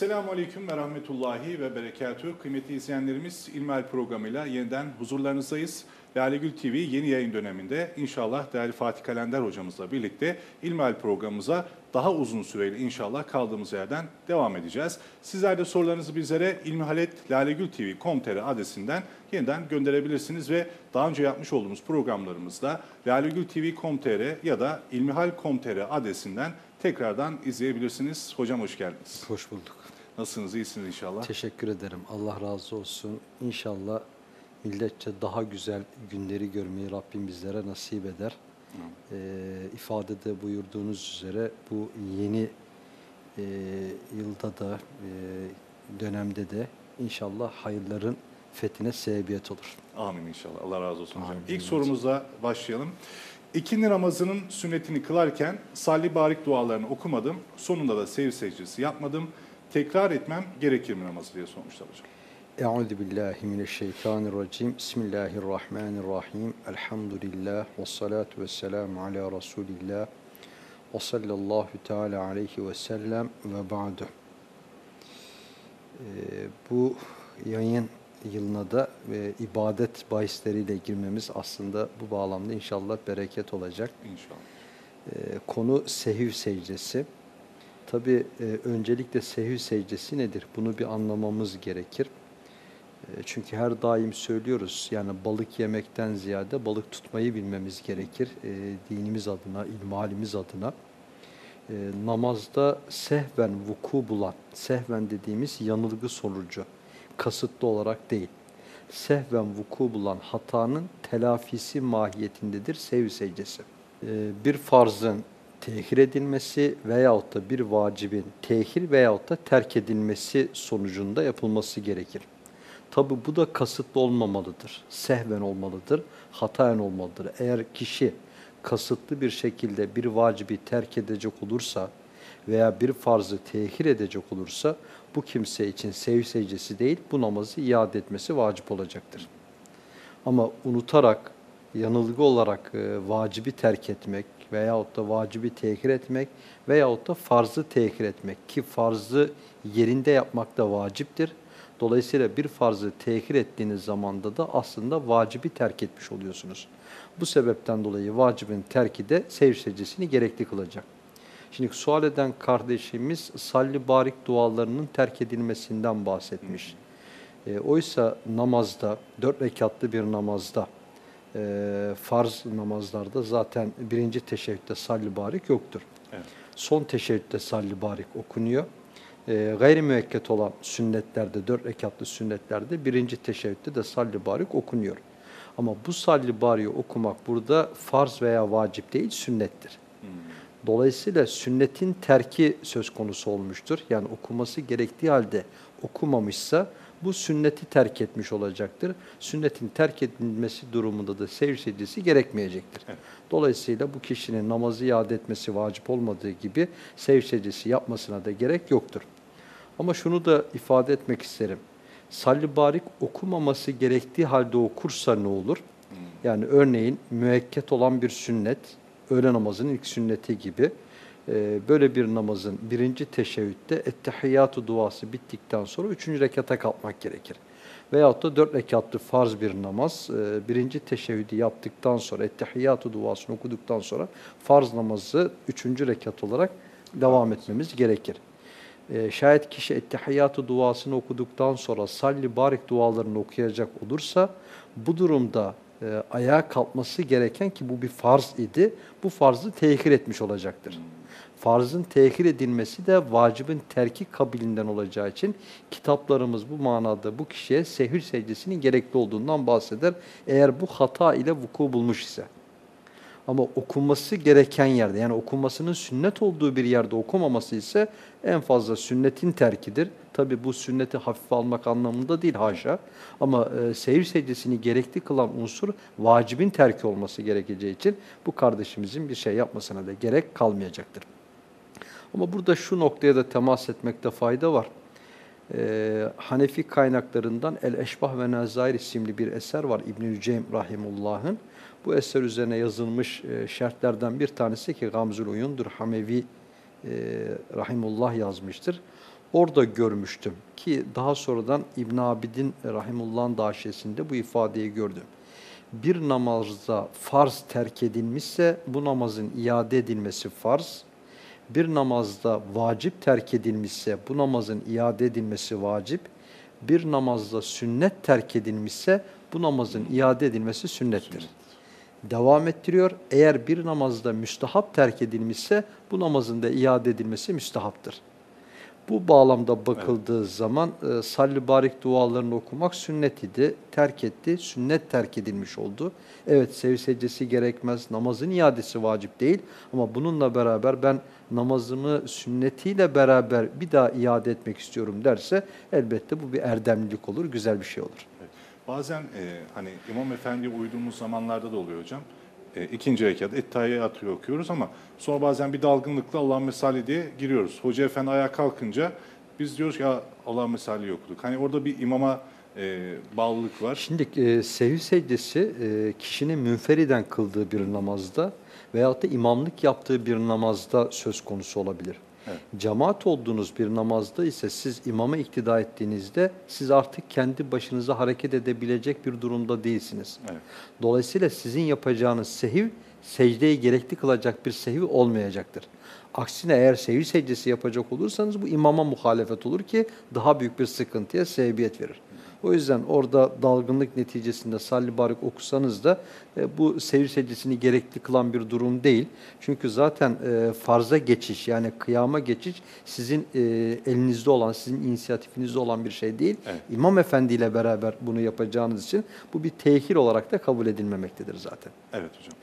Esselamu Aleyküm ve Rahmetullahi ve Berekatühü. Kıymetli izleyenlerimiz İlmihal programıyla yeniden huzurlarınızdayız. Lale Gül TV yeni yayın döneminde inşallah değerli Fatih Kalender hocamızla birlikte İlmihal programımıza daha uzun süreli inşallah kaldığımız yerden devam edeceğiz. Sizler de sorularınızı bizlere ilmihalet.lalegültv.com.tr adresinden yeniden gönderebilirsiniz ve daha önce yapmış olduğumuz programlarımızda lalegültv.com.tr ya da ilmihal.com.tr adresinden tekrardan izleyebilirsiniz. Hocam hoş geldiniz. Hoş bulduk. Nasılsınız? İyisiniz inşallah. Teşekkür ederim. Allah razı olsun. İnşallah milletçe daha güzel günleri görmeyi Rabbim bizlere nasip eder. Ee, ifadede buyurduğunuz üzere bu yeni e, yılda da e, dönemde de inşallah hayırların fethine sebebiyet olur. Amin inşallah. Allah razı olsun hocam. Amin. İlk sorumuzla başlayalım. İkindi namazının sünnetini kılarken salli barik dualarını okumadım. Sonunda da sev secdesi yapmadım. Tekrar etmem gerekir mi namazı diye sormuşlar hocam. Euzu billahi mineşşeytanirracim. Bismillahirrahmanirrahim. Elhamdülillah ve salatu vesselamu ala Resulillah ve sallallahu teala aleyhi ve sellem ve ba'du. Ee, bu yayın yılına da e, ibadet bahisleriyle girmemiz aslında bu bağlamda inşallah bereket olacak. İnşallah. Ee, konu sehiv secdesi. Tabi öncelikle sehiv secdesi nedir? Bunu bir anlamamız gerekir. E, çünkü her daim söylüyoruz yani balık yemekten ziyade balık tutmayı bilmemiz gerekir. E, dinimiz adına, ilmalimiz adına. E, namazda sehven vuku bulan, sehven dediğimiz yanılgı sonucu, kasıtlı olarak değil. Sehven vuku bulan hatanın telafisi mahiyetindedir sev secdesi. E, bir farzın tehir edilmesi veyahut da bir vacibin tehir veyahut da terk edilmesi sonucunda yapılması gerekir. Tabi bu da kasıtlı olmamalıdır. Sehven olmalıdır, hataen olmalıdır. Eğer kişi kasıtlı bir şekilde bir vacibi terk edecek olursa veya bir farzı tehir edecek olursa bu kimse için sev secdesi değil, bu namazı iade etmesi vacip olacaktır. Ama unutarak, yanılgı olarak e, vacibi terk etmek veyahut da vacibi tehir etmek veyahut da farzı tehir etmek ki farzı yerinde yapmak da vaciptir. Dolayısıyla bir farzı tehir ettiğiniz zamanda da aslında vacibi terk etmiş oluyorsunuz. Bu sebepten dolayı vacibin terki de sev secdesini gerekli kılacak. Şimdi sual eden kardeşimiz salli barik dualarının terk edilmesinden bahsetmiş. E, oysa namazda, dört rekatlı bir namazda, e, farz namazlarda zaten birinci teşehhütte salli barik yoktur. Evet. Son teşehhütte salli barik okunuyor. E, gayri müekket olan sünnetlerde, dört rekatlı sünnetlerde birinci teşehhütte de salli barik okunuyor. Ama bu salli bariyi okumak burada farz veya vacip değil, sünnettir. Dolayısıyla sünnetin terki söz konusu olmuştur. Yani okuması gerektiği halde okumamışsa bu sünneti terk etmiş olacaktır. Sünnetin terk edilmesi durumunda da sev secdesi gerekmeyecektir. Evet. Dolayısıyla bu kişinin namazı iade etmesi vacip olmadığı gibi sev secdesi yapmasına da gerek yoktur. Ama şunu da ifade etmek isterim. Salli barik okumaması gerektiği halde okursa ne olur? Yani örneğin müekket olan bir sünnet, öğle namazının ilk sünneti gibi böyle bir namazın birinci teşebbütte ettehiyyatü duası bittikten sonra üçüncü rekata kalkmak gerekir. Veyahut da dört rekatlı farz bir namaz, e, birinci teşebbüdü yaptıktan sonra, ettehiyyatü duasını okuduktan sonra farz namazı üçüncü rekat olarak devam etmemiz gerekir. E, şayet kişi ettehiyyatü duasını okuduktan sonra salli barik dualarını okuyacak olursa bu durumda e, ayağa kalkması gereken ki bu bir farz idi. Bu farzı tehir etmiş olacaktır. Farzın tehir edilmesi de vacibin terki kabilinden olacağı için kitaplarımız bu manada bu kişiye sehül secdesinin gerekli olduğundan bahseder. Eğer bu hata ile vuku bulmuş ise. Ama okunması gereken yerde yani okunmasının sünnet olduğu bir yerde okumaması ise en fazla sünnetin terkidir. Tabi bu sünneti hafife almak anlamında değil haşa. Ama e, seyir secdesini gerekli kılan unsur vacibin terki olması gerekeceği için bu kardeşimizin bir şey yapmasına da gerek kalmayacaktır. Ama burada şu noktaya da temas etmekte fayda var. Ee, Hanefi kaynaklarından El-Eşbah ve Nazair isimli bir eser var İbn-i Cem Rahimullah'ın. Bu eser üzerine yazılmış e, şerhlerden bir tanesi ki Gamzül Uyundur Hamevi e, Rahimullah yazmıştır. orada görmüştüm ki daha sonradan İbn Abidin Rahimullah'ın daşesinde bu ifadeyi gördüm. Bir namazda farz terk edilmişse bu namazın iade edilmesi farz. Bir namazda vacip terk edilmişse bu namazın iade edilmesi vacip. Bir namazda sünnet terk edilmişse bu namazın iade edilmesi sünnettir. Devam ettiriyor. Eğer bir namazda müstahap terk edilmişse bu namazın da iade edilmesi müstahaptır. Bu bağlamda bakıldığı evet. zaman e, salli barik dualarını okumak sünnet idi. Terk etti. Sünnet terk edilmiş oldu. Evet sev secdesi gerekmez. Namazın iadesi vacip değil. Ama bununla beraber ben namazımı sünnetiyle beraber bir daha iade etmek istiyorum derse elbette bu bir erdemlilik olur. Güzel bir şey olur. Evet. Bazen e, hani İmam Efendi'ye uyduğumuz zamanlarda da oluyor hocam e, ikinci rekat Ettaiye atıyor okuyoruz ama sonra bazen bir dalgınlıkla Allah mesali diye giriyoruz. Hoca efendi ayağa kalkınca biz diyoruz ki Allah mesali okuduk. Hani orada bir imama e, bağlılık var. Şimdi e, sehiv secdesi e, kişinin münferiden kıldığı bir namazda veyahut da imamlık yaptığı bir namazda söz konusu olabilir. Evet. Cemaat olduğunuz bir namazda ise siz imama iktida ettiğinizde siz artık kendi başınıza hareket edebilecek bir durumda değilsiniz. Evet. Dolayısıyla sizin yapacağınız sehiv secdeyi gerekli kılacak bir sehiv olmayacaktır. Aksine eğer sehiv secdesi yapacak olursanız bu imama muhalefet olur ki daha büyük bir sıkıntıya sebebiyet verir. O yüzden orada dalgınlık neticesinde salli barik okusanız da e, bu seyir secdesini gerekli kılan bir durum değil. Çünkü zaten e, farza geçiş yani kıyama geçiş sizin e, elinizde olan, sizin inisiyatifinizde olan bir şey değil. Evet. İmam Efendi ile beraber bunu yapacağınız için bu bir tehir olarak da kabul edilmemektedir zaten. Evet hocam.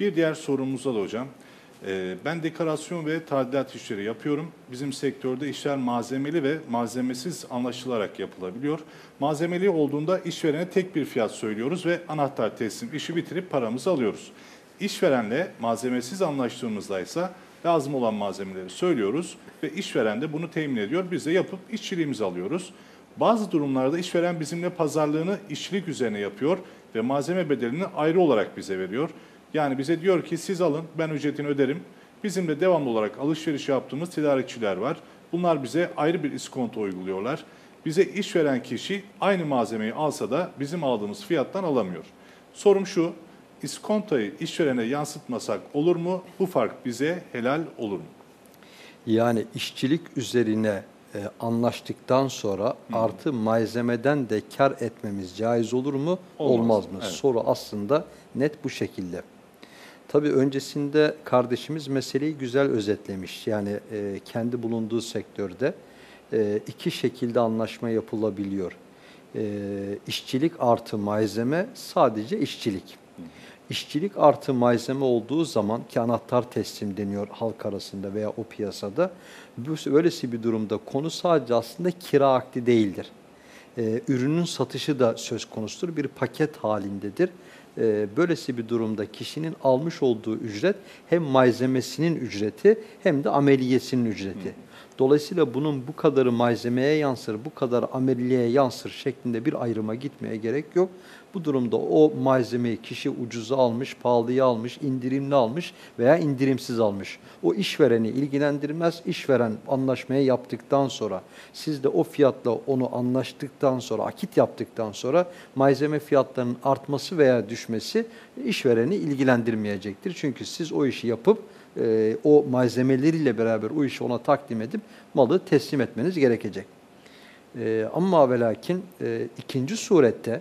Bir diğer sorumuzda da hocam. Ee, ben dekorasyon ve tadilat işleri yapıyorum. Bizim sektörde işler malzemeli ve malzemesiz anlaşılarak yapılabiliyor. Malzemeli olduğunda işverene tek bir fiyat söylüyoruz ve anahtar teslim işi bitirip paramızı alıyoruz. İşverenle malzemesiz anlaştığımızda ise lazım olan malzemeleri söylüyoruz ve işveren de bunu temin ediyor. Biz de yapıp işçiliğimizi alıyoruz. Bazı durumlarda işveren bizimle pazarlığını işçilik üzerine yapıyor ve malzeme bedelini ayrı olarak bize veriyor. Yani bize diyor ki siz alın ben ücretini öderim. Bizim de devamlı olarak alışveriş yaptığımız tedarikçiler var. Bunlar bize ayrı bir iskonto uyguluyorlar. Bize iş veren kişi aynı malzemeyi alsa da bizim aldığımız fiyattan alamıyor. Sorum şu, iskontoyu işverene yansıtmasak olur mu? Bu fark bize helal olur mu? Yani işçilik üzerine e, anlaştıktan sonra Hı. artı malzemeden de kar etmemiz caiz olur mu? Olmaz, Olmaz mı? Evet. Soru aslında net bu şekilde. Tabii öncesinde kardeşimiz meseleyi güzel özetlemiş. Yani e, kendi bulunduğu sektörde e, iki şekilde anlaşma yapılabiliyor. E, işçilik artı malzeme sadece işçilik. İşçilik artı malzeme olduğu zaman ki anahtar teslim deniyor halk arasında veya o piyasada. Böylesi bir durumda konu sadece aslında kira akdi değildir. Ee, ürünün satışı da söz konusudur. Bir paket halindedir e, böylesi bir durumda kişinin almış olduğu ücret hem malzemesinin ücreti hem de ameliyesinin ücreti. Dolayısıyla bunun bu kadarı malzemeye yansır, bu kadar ameliyeye yansır şeklinde bir ayrıma gitmeye gerek yok. Bu durumda o malzemeyi kişi ucuza almış, pahalıya almış, indirimli almış veya indirimsiz almış. O işvereni ilgilendirmez. İşveren anlaşmayı yaptıktan sonra, siz de o fiyatla onu anlaştıktan sonra, akit yaptıktan sonra malzeme fiyatlarının artması veya düşmesi işvereni ilgilendirmeyecektir. Çünkü siz o işi yapıp e, o malzemeleriyle beraber o işi ona takdim edip malı teslim etmeniz gerekecek. E, ama ve lakin e, ikinci surette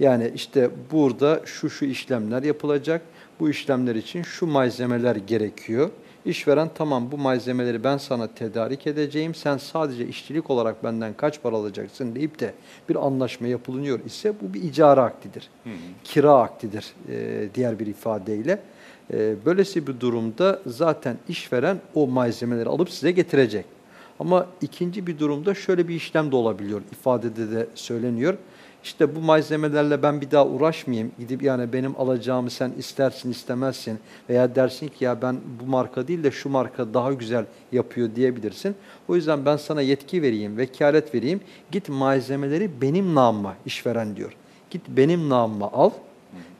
yani işte burada şu şu işlemler yapılacak. Bu işlemler için şu malzemeler gerekiyor. İşveren tamam bu malzemeleri ben sana tedarik edeceğim. Sen sadece işçilik olarak benden kaç para alacaksın deyip de bir anlaşma yapılıyor ise bu bir icara aktidir. Hı hı. Kira aktidir e, diğer bir ifadeyle. E, böylesi bir durumda zaten işveren o malzemeleri alıp size getirecek. Ama ikinci bir durumda şöyle bir işlem de olabiliyor. İfadede de söyleniyor işte bu malzemelerle ben bir daha uğraşmayayım. Gidip yani benim alacağımı sen istersin istemezsin veya dersin ki ya ben bu marka değil de şu marka daha güzel yapıyor diyebilirsin. O yüzden ben sana yetki vereyim, vekalet vereyim. Git malzemeleri benim namıma işveren diyor. Git benim namıma al.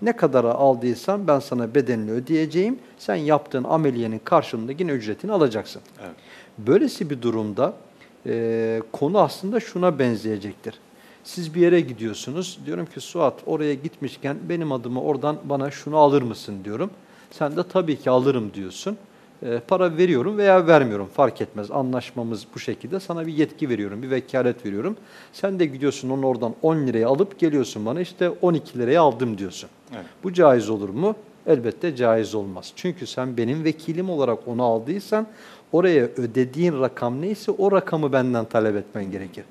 Ne kadara aldıysan ben sana bedelini ödeyeceğim. Sen yaptığın ameliyenin karşılığında yine ücretini alacaksın. Evet. Böylesi bir durumda e, konu aslında şuna benzeyecektir. Siz bir yere gidiyorsunuz. Diyorum ki Suat oraya gitmişken benim adıma oradan bana şunu alır mısın diyorum. Sen de tabii ki alırım diyorsun. E, para veriyorum veya vermiyorum fark etmez. Anlaşmamız bu şekilde. Sana bir yetki veriyorum, bir vekalet veriyorum. Sen de gidiyorsun onu oradan 10 liraya alıp geliyorsun bana işte 12 liraya aldım diyorsun. Evet. Bu caiz olur mu? Elbette caiz olmaz. Çünkü sen benim vekilim olarak onu aldıysan oraya ödediğin rakam neyse o rakamı benden talep etmen gerekir.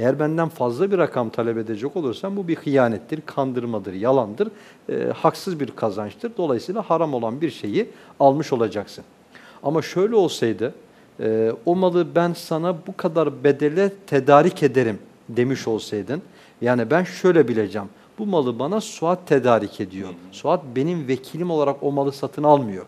Eğer benden fazla bir rakam talep edecek olursan bu bir hıyanettir, kandırmadır, yalandır, e, haksız bir kazançtır. Dolayısıyla haram olan bir şeyi almış olacaksın. Ama şöyle olsaydı, e, o malı ben sana bu kadar bedele tedarik ederim demiş olsaydın, yani ben şöyle bileceğim, bu malı bana Suat tedarik ediyor. Suat benim vekilim olarak o malı satın almıyor.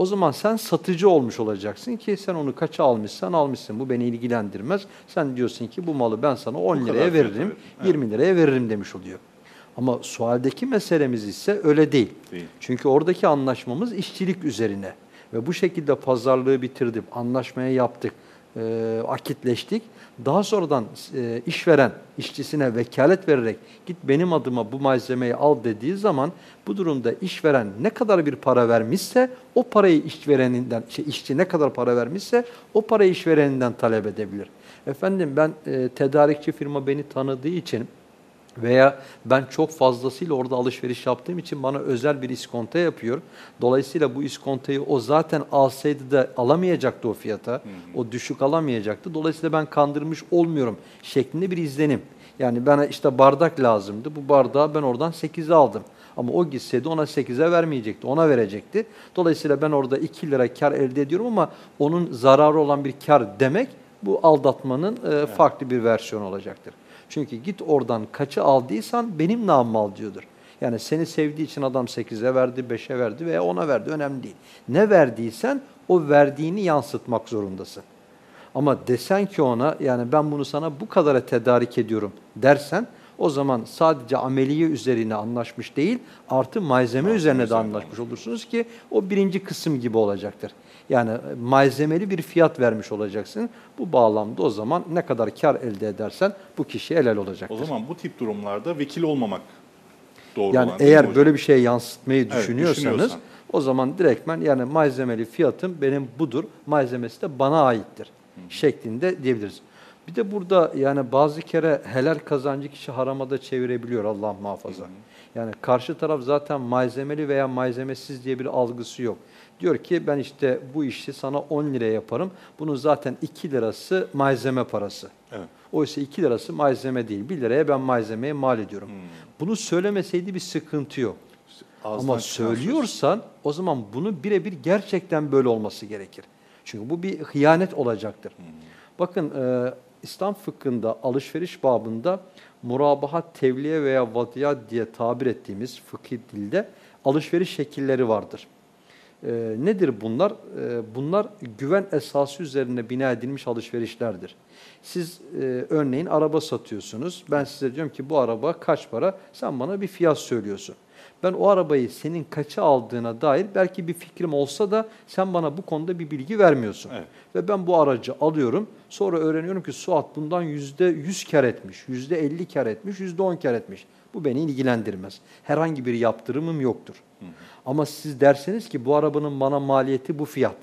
O zaman sen satıcı olmuş olacaksın ki sen onu kaça almışsan almışsın. Bu beni ilgilendirmez. Sen diyorsun ki bu malı ben sana 10 Bu liraya veririm. Evet. 20 liraya veririm demiş oluyor. Ama sualdeki meselemiz ise öyle değil. Değil. Çünkü oradaki anlaşmamız işçilik üzerine. Ve bu şekilde pazarlığı bitirdim, anlaşmaya yaptık, e, akitleştik. Daha sonradan e, işveren işçisine vekalet vererek git benim adıma bu malzemeyi al dediği zaman bu durumda işveren ne kadar bir para vermişse o parayı işvereninden, şey, işçi ne kadar para vermişse o parayı işvereninden talep edebilir. Efendim ben e, tedarikçi firma beni tanıdığı için veya ben çok fazlasıyla orada alışveriş yaptığım için bana özel bir iskonto yapıyor. Dolayısıyla bu iskontoyu o zaten alsaydı da alamayacaktı o fiyata. O düşük alamayacaktı. Dolayısıyla ben kandırmış olmuyorum şeklinde bir izlenim. Yani bana işte bardak lazımdı. Bu bardağı ben oradan 8'e aldım. Ama o gitseydi ona 8'e vermeyecekti, ona verecekti. Dolayısıyla ben orada 2 lira kar elde ediyorum ama onun zararı olan bir kar demek bu aldatmanın e, farklı bir versiyonu olacaktır. Çünkü git oradan kaçı aldıysan benim namım al diyordur. Yani seni sevdiği için adam 8'e verdi, 5'e verdi veya 10'a verdi önemli değil. Ne verdiysen o verdiğini yansıtmak zorundasın. Ama desen ki ona yani ben bunu sana bu kadara tedarik ediyorum dersen o zaman sadece ameliye üzerine anlaşmış değil artı malzeme üzerine de anlaşmış olursunuz ki o birinci kısım gibi olacaktır. Yani malzemeli bir fiyat vermiş olacaksın. Bu bağlamda o zaman ne kadar kar elde edersen bu kişiye helal olacaktır. O zaman bu tip durumlarda vekil olmamak doğru Yani olan eğer böyle bir şey yansıtmayı Evet, düşünüyorsanız düşünüyorsan. o zaman direktmen yani malzemeli fiyatım benim budur, malzemesi de bana aittir şeklinde diyebiliriz. Bir de burada yani bazı kere helal kazancı kişi harama da çevirebiliyor Allah muhafaza. Yani karşı taraf zaten malzemeli veya malzemesiz diye bir algısı yok. Diyor ki ben işte bu işi sana 10 liraya yaparım. Bunun zaten 2 lirası malzeme parası. Evet. Oysa 2 lirası malzeme değil. 1 liraya ben malzemeye mal ediyorum. Bunu söylemeseydi bir sıkıntı yok. Ağızdan Ama çıkan söz. söylüyorsan o zaman bunu birebir gerçekten böyle olması gerekir. Çünkü bu bir hıyanet olacaktır. Bakın e, İslam fıkhında alışveriş babında murabahat, tevliye veya vadiyat diye tabir ettiğimiz fıkhi dilde alışveriş şekilleri vardır. E, nedir bunlar? E, bunlar güven esası üzerine bina edilmiş alışverişlerdir. Siz e, örneğin araba satıyorsunuz. Ben size diyorum ki bu araba kaç para? Sen bana bir fiyat söylüyorsun. Ben o arabayı senin kaça aldığına dair belki bir fikrim olsa da sen bana bu konuda bir bilgi vermiyorsun. Evet. Ve ben bu aracı alıyorum. Sonra öğreniyorum ki Suat bundan yüzde yüz kar etmiş, yüzde elli kar etmiş, yüzde on kar etmiş. Bu beni ilgilendirmez. Herhangi bir yaptırımım yoktur. Ama siz derseniz ki bu arabanın bana maliyeti bu fiyat.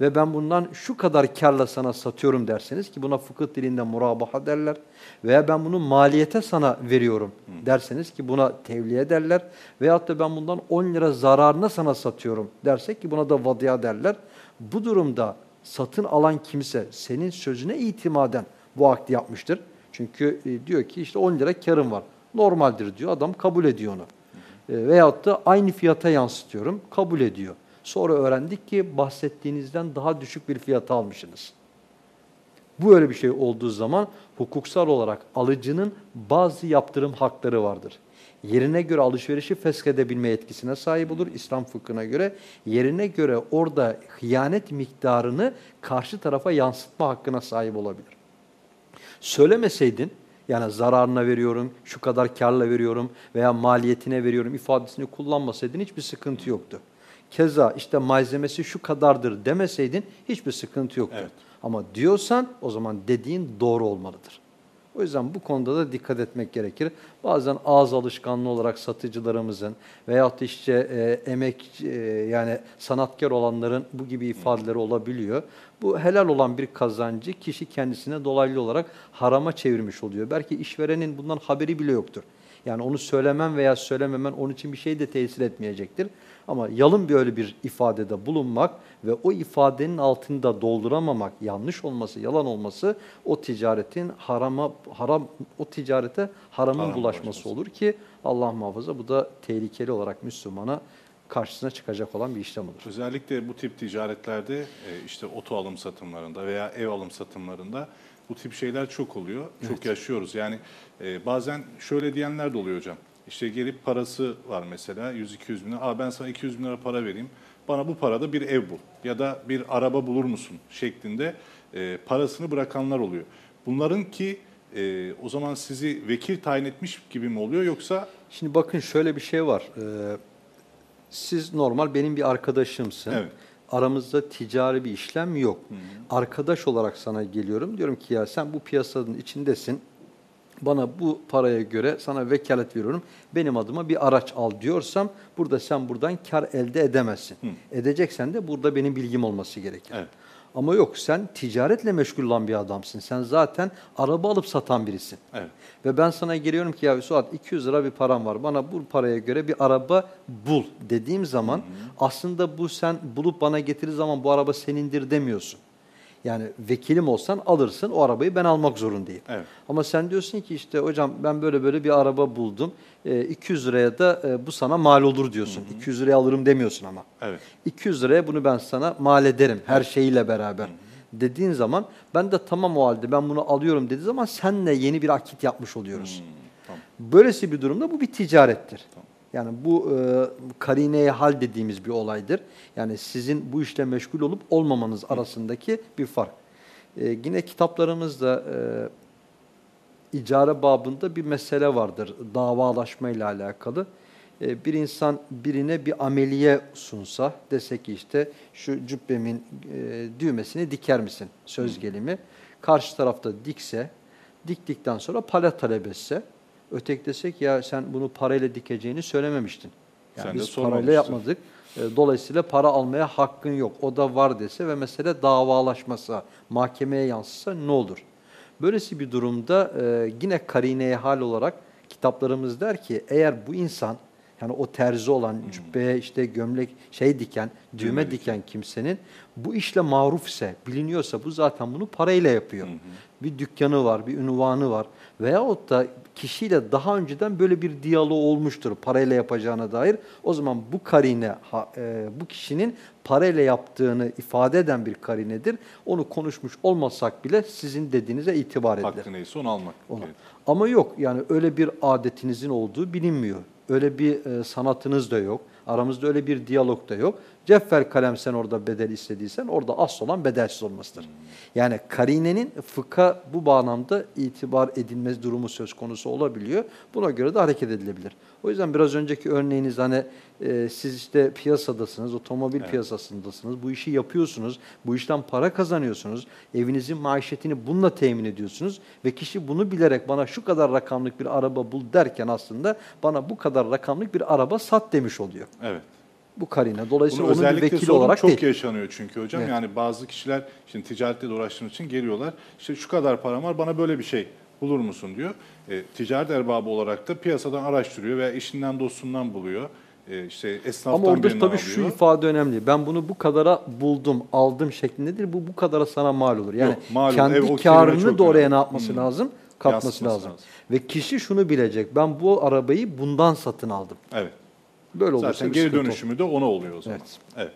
Ve ben bundan şu kadar karla sana satıyorum derseniz ki buna fıkıh dilinde murabaha derler. Veya ben bunu maliyete sana veriyorum derseniz ki buna tevliye derler. Veyahut da ben bundan 10 lira zararına sana satıyorum dersek ki buna da vadiya derler. Bu durumda satın alan kimse senin sözüne itimaden bu akdi yapmıştır. Çünkü e, diyor ki işte 10 lira karım var. Normaldir diyor adam kabul ediyor onu. E, veyahut da aynı fiyata yansıtıyorum kabul ediyor. Sonra öğrendik ki bahsettiğinizden daha düşük bir fiyata almışsınız. Bu öyle bir şey olduğu zaman hukuksal olarak alıcının bazı yaptırım hakları vardır. Yerine göre alışverişi feshedebilme yetkisine sahip olur İslam fıkhına göre. Yerine göre orada hıyanet miktarını karşı tarafa yansıtma hakkına sahip olabilir. Söylemeseydin, yani zararına veriyorum, şu kadar karla veriyorum veya maliyetine veriyorum ifadesini kullanmasaydın hiçbir sıkıntı yoktu. Keza işte malzemesi şu kadardır demeseydin hiçbir sıkıntı yoktu. Evet. Ama diyorsan o zaman dediğin doğru olmalıdır. O yüzden bu konuda da dikkat etmek gerekir. Bazen ağız alışkanlığı olarak satıcılarımızın veyahut işte e, emek e, yani sanatkar olanların bu gibi ifadeleri olabiliyor. Bu helal olan bir kazancı kişi kendisine dolaylı olarak harama çevirmiş oluyor. Belki işverenin bundan haberi bile yoktur. Yani onu söylemem veya söylememen onun için bir şey de tesir etmeyecektir. Ama yalın bir öyle bir ifadede bulunmak ve o ifadenin altında dolduramamak, yanlış olması, yalan olması o ticaretin harama haram o ticarete haramın Haram bulaşması bulaşması. olur ki Allah muhafaza bu da tehlikeli olarak Müslümana karşısına çıkacak olan bir işlem olur. Özellikle bu tip ticaretlerde e, işte oto alım satımlarında veya ev alım satımlarında bu tip şeyler çok oluyor. Çok yaşıyoruz. Yani e, bazen şöyle diyenler de oluyor hocam. İşte gelip parası var mesela 100-200 bin lira. Aa ben sana 200 bin lira para vereyim. Bana bu parada bir ev bul ya da bir araba bulur musun şeklinde e, parasını bırakanlar oluyor. Bunların ki e, o zaman sizi vekil tayin etmiş gibi mi oluyor yoksa Şimdi bakın şöyle bir şey var. Ee, siz normal benim bir arkadaşımsın. Evet. Aramızda ticari bir işlem yok. Arkadaş olarak sana geliyorum. Diyorum ki ya sen bu piyasanın içindesin. Bana bu paraya göre sana vekalet veriyorum. Benim adıma bir araç al diyorsam burada sen buradan kar elde edemezsin. Edeceksen de burada benim bilgim olması gerekir. Evet. Ama yok sen ticaretle meşgul olan bir adamsın. Sen zaten araba alıp satan birisin. Evet. Ve ben sana geliyorum ki ya Suat 200 lira bir param var. Bana bu paraya göre bir araba bul dediğim zaman aslında bu sen bulup bana getirir zaman bu araba senindir demiyorsun. Yani vekilim olsan alırsın o arabayı ben almak zorundayım. Evet. Ama sen diyorsun ki işte hocam ben böyle böyle bir araba buldum. E, 200 liraya da e, bu sana mal olur diyorsun. 200 liraya alırım demiyorsun ama. evet 200 liraya bunu ben sana mal ederim her şeyiyle beraber. Dediğin zaman ben de tamam o halde ben bunu alıyorum dediği zaman senle yeni bir akit yapmış oluyoruz. tamam. Böylesi bir durumda bu bir ticarettir. Yani bu e, karineye hal dediğimiz bir olaydır. Yani sizin bu işle meşgul olup olmamanız arasındaki bir fark. E, yine kitaplarımızda e, icare babında bir mesele vardır davalaşma ile alakalı. E, bir insan birine bir ameliye sunsa, dese ki işte şu cübbemin e, düğmesini diker misin söz gelimi. Karşı tarafta dikse, diktikten sonra para talep etse, öteki desek ya sen bunu parayla dikeceğini söylememiştin. Yani Sen biz parayla yapmadık. E, Dolayısıyla para almaya hakkın yok. O da var dese ve mesele davalaşmasa, mahkemeye yansısa ne olur? Böylesi bir durumda e, yine karineye hal olarak kitaplarımız der ki eğer bu insan yani o terzi olan cübbeye işte gömlek şey diken, düğme, Düğme diken kimsenin bu işle maruf ise, biliniyorsa bu zaten bunu parayla yapıyor. Bir dükkanı var, bir ünvanı var veyahut da kişiyle daha önceden böyle bir diyaloğu olmuştur parayla yapacağına dair. O zaman bu karine ha- e, bu kişinin parayla yaptığını ifade eden bir karinedir. Onu konuşmuş olmasak bile sizin dediğinize itibar edilir. hakkı neyse onu almak. Ona. gerekiyor. Ama yok yani öyle bir adetinizin olduğu bilinmiyor. Öyle bir e, sanatınız da yok. Aramızda öyle bir diyalog da yok. Ceffel kalem sen orada bedel istediysen orada asıl olan bedelsiz olmasıdır. Yani karinenin fıkha bu bağlamda itibar edilmez durumu söz konusu olabiliyor. Buna göre de hareket edilebilir. O yüzden biraz önceki örneğiniz hani e, siz işte piyasadasınız, otomobil piyasasındasınız, bu işi yapıyorsunuz, bu işten para kazanıyorsunuz, evinizin maişetini bununla temin ediyorsunuz ve kişi bunu bilerek bana şu kadar rakamlık bir araba bul derken aslında bana bu kadar rakamlık bir araba sat demiş oluyor. Evet. Bu karine. Dolayısıyla Bunu onun bir özellikle vekili sorun olarak çok değil. yaşanıyor çünkü hocam. Evet. Yani bazı kişiler şimdi ticaretle de uğraştığım için geliyorlar. İşte şu kadar param var bana böyle bir şey bulur musun diyor. E, ticaret erbabı olarak da piyasadan araştırıyor veya işinden dostundan buluyor. E, işte esnaftan Ama orada tabii alıyor. şu ifade önemli. Ben bunu bu kadara buldum, aldım şeklindedir. Bu bu kadara sana mal olur. Yani Yok, mal kendi kelime karını da oraya ne yapması Hmm. lazım? Katması lazım. lazım. Ve kişi şunu bilecek. Ben bu arabayı bundan satın aldım. Evet. Böyle olursa Zaten geri olur. dönüşümü de ona oluyor o zaman. Evet. Evet.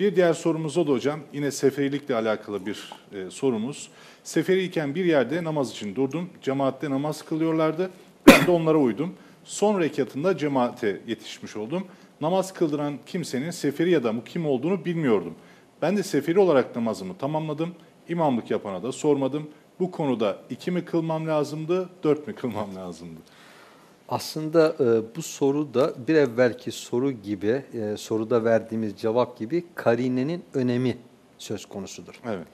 Bir diğer sorumuz o da hocam. Yine seferilikle alakalı bir e, sorumuz. Seferiyken bir yerde namaz için durdum. Cemaatte namaz kılıyorlardı. Ben de onlara uydum. Son rekatında cemaate yetişmiş oldum. Namaz kıldıran kimsenin seferi ya da mukim olduğunu bilmiyordum. Ben de seferi olarak namazımı tamamladım. İmamlık yapana da sormadım. Bu konuda iki mi kılmam lazımdı, dört mü kılmam lazımdı? Aslında e, bu soru da bir evvelki soru gibi, e, soruda verdiğimiz cevap gibi karinenin önemi söz konusudur. Evet.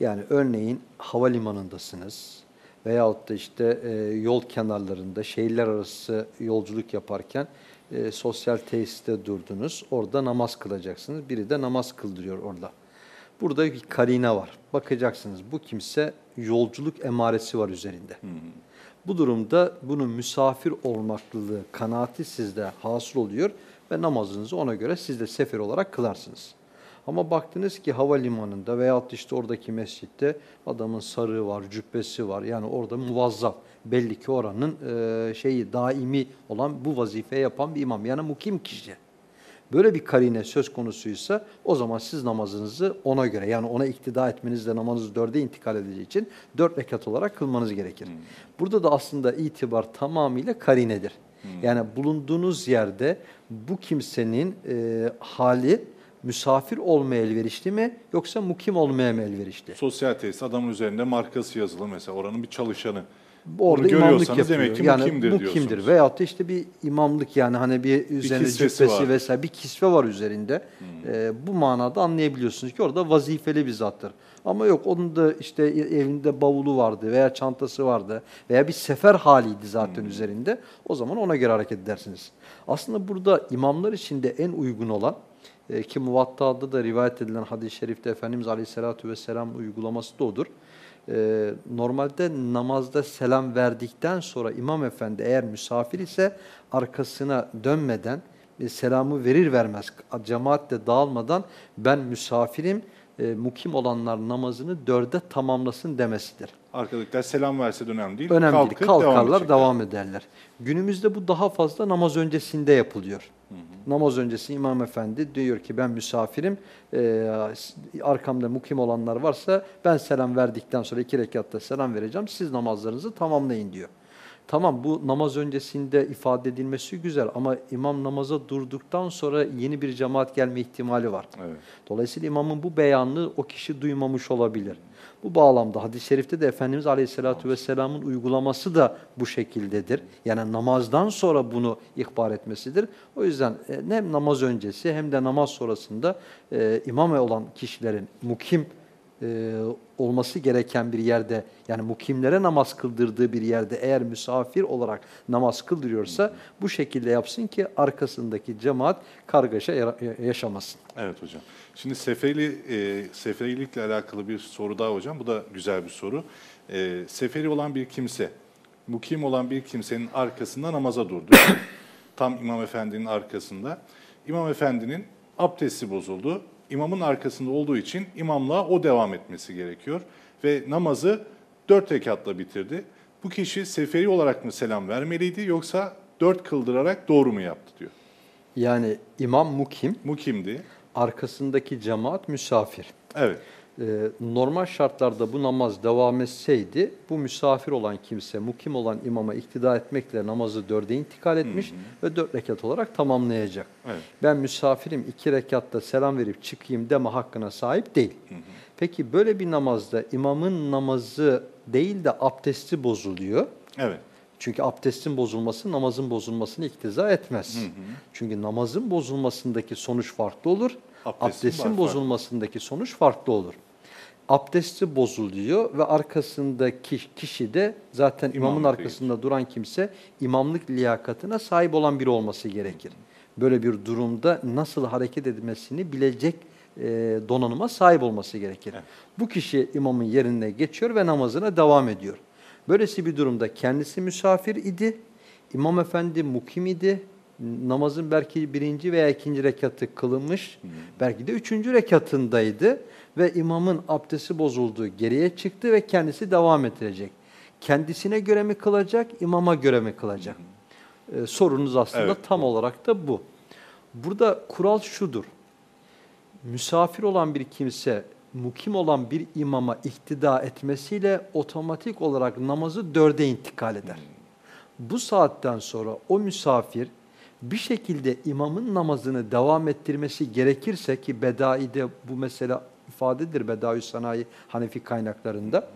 Yani örneğin havalimanındasınız veyahut da işte e, yol kenarlarında şehirler arası yolculuk yaparken e, sosyal tesiste durdunuz. Orada namaz kılacaksınız. Biri de namaz kıldırıyor orada. Burada bir karine var. Bakacaksınız bu kimse yolculuk emaresi var üzerinde. Bu durumda bunun misafir olmaklılığı kanaati sizde hasıl oluyor ve namazınızı ona göre siz de sefer olarak kılarsınız. Ama baktınız ki havalimanında veyahut işte oradaki mescitte adamın sarığı var, cübbesi var. Yani orada muvazzaf. Belli ki oranın e, şeyi daimi olan bu vazifeyi yapan bir imam. Yani mukim kişi. Böyle bir karine söz konusuysa o zaman siz namazınızı ona göre yani ona iktida etmenizle namazınız dörde intikal edeceği için dört rekat olarak kılmanız gerekir. Burada da aslında itibar tamamıyla karinedir. Yani bulunduğunuz yerde bu kimsenin e, hali misafir olmaya elverişli mi yoksa mukim olmaya mı elverişli? Sosyal tesis adamın üzerinde markası yazılı mesela oranın bir çalışanı. Orada Onu imamlık yapıyor. demek ki yani mukimdir mukimdir. diyorsunuz. Veyahut da işte bir imamlık yani hani bir üzerinde kisvesi cübbesi vesaire bir kisve var üzerinde. Ee, bu manada anlayabiliyorsunuz ki orada vazifeli bir zattır. Ama yok onun da işte evinde bavulu vardı veya çantası vardı veya bir sefer haliydi zaten üzerinde. O zaman ona göre hareket edersiniz. Aslında burada imamlar için de en uygun olan e, ki Muvatta'da da rivayet edilen hadis-i şerifte Efendimiz Aleyhisselatü Vesselam uygulaması da odur. E, normalde namazda selam verdikten sonra imam efendi eğer misafir ise arkasına dönmeden e, selamı verir vermez cemaatle dağılmadan ben misafirim e, mukim olanlar namazını dörde tamamlasın demesidir. Arkadakiler selam verse de önemli değil. Önemli Kalkıp değil. Kalkarlar, edecekler. devam, ederler. Günümüzde bu daha fazla namaz öncesinde yapılıyor. Namaz öncesi imam efendi diyor ki ben misafirim, e, arkamda mukim olanlar varsa ben selam verdikten sonra iki rekatta selam vereceğim, siz namazlarınızı tamamlayın diyor. Tamam bu namaz öncesinde ifade edilmesi güzel ama imam namaza durduktan sonra yeni bir cemaat gelme ihtimali var. Evet. Dolayısıyla imamın bu beyanını o kişi duymamış olabilir. Bu bağlamda hadis-i şerifte de Efendimiz Aleyhisselatü Vesselam'ın uygulaması da bu şekildedir. Yani namazdan sonra bunu ihbar etmesidir. O yüzden hem namaz öncesi hem de namaz sonrasında e, imam olan kişilerin mukim e, olması gereken bir yerde yani mukimlere namaz kıldırdığı bir yerde eğer misafir olarak namaz kıldırıyorsa bu şekilde yapsın ki arkasındaki cemaat kargaşa yaşamasın. Evet hocam. Şimdi seferi, e, seferilikle alakalı bir soru daha hocam. Bu da güzel bir soru. E, seferi olan bir kimse, mukim olan bir kimsenin arkasında namaza durdu. Tam imam efendinin arkasında. İmam efendinin abdesti bozuldu. İmamın arkasında olduğu için imamla o devam etmesi gerekiyor. Ve namazı dört rekatla bitirdi. Bu kişi seferi olarak mı selam vermeliydi yoksa dört kıldırarak doğru mu yaptı diyor. Yani imam mukim, Mukimdi. arkasındaki cemaat misafir. Evet. Ee, normal şartlarda bu namaz devam etseydi bu misafir olan kimse mukim olan imama iktida etmekle namazı dörde intikal etmiş ve dört rekat olarak tamamlayacak. Evet. Ben misafirim iki rekatta selam verip çıkayım deme hakkına sahip değil. Peki böyle bir namazda imamın namazı değil de abdesti bozuluyor. Evet. Çünkü abdestin bozulması namazın bozulmasını iktiza etmez. Çünkü namazın bozulmasındaki sonuç farklı olur. Abdestin Abdestin, bozulmasındaki sonuç farklı olur. Abdesti bozuluyor ve arkasındaki kişi de zaten imamın İmamlık arkasında duran kimse imamlık liyakatına sahip olan biri olması gerekir. Böyle bir durumda nasıl hareket etmesini bilecek e, donanıma sahip olması gerekir. Bu kişi imamın yerine geçiyor ve namazına devam ediyor. Böylesi bir durumda kendisi misafir idi, imam efendi mukim idi, namazın belki birinci veya ikinci rekatı kılınmış, belki de üçüncü rekatındaydı ve imamın abdesti bozuldu, geriye çıktı ve kendisi devam ettirecek. Kendisine göre mi kılacak, imama göre mi kılacak? Ee, sorunuz aslında Evet, tam olarak da bu. Burada kural şudur. Misafir olan bir kimse mukim olan bir imama iktida etmesiyle otomatik olarak namazı dörde intikal eder. Bu saatten sonra o misafir bir şekilde imamın namazını devam ettirmesi gerekirse ki Bedai'de bu mesela ifadedir Bedaü Sanayi Hanefi kaynaklarında.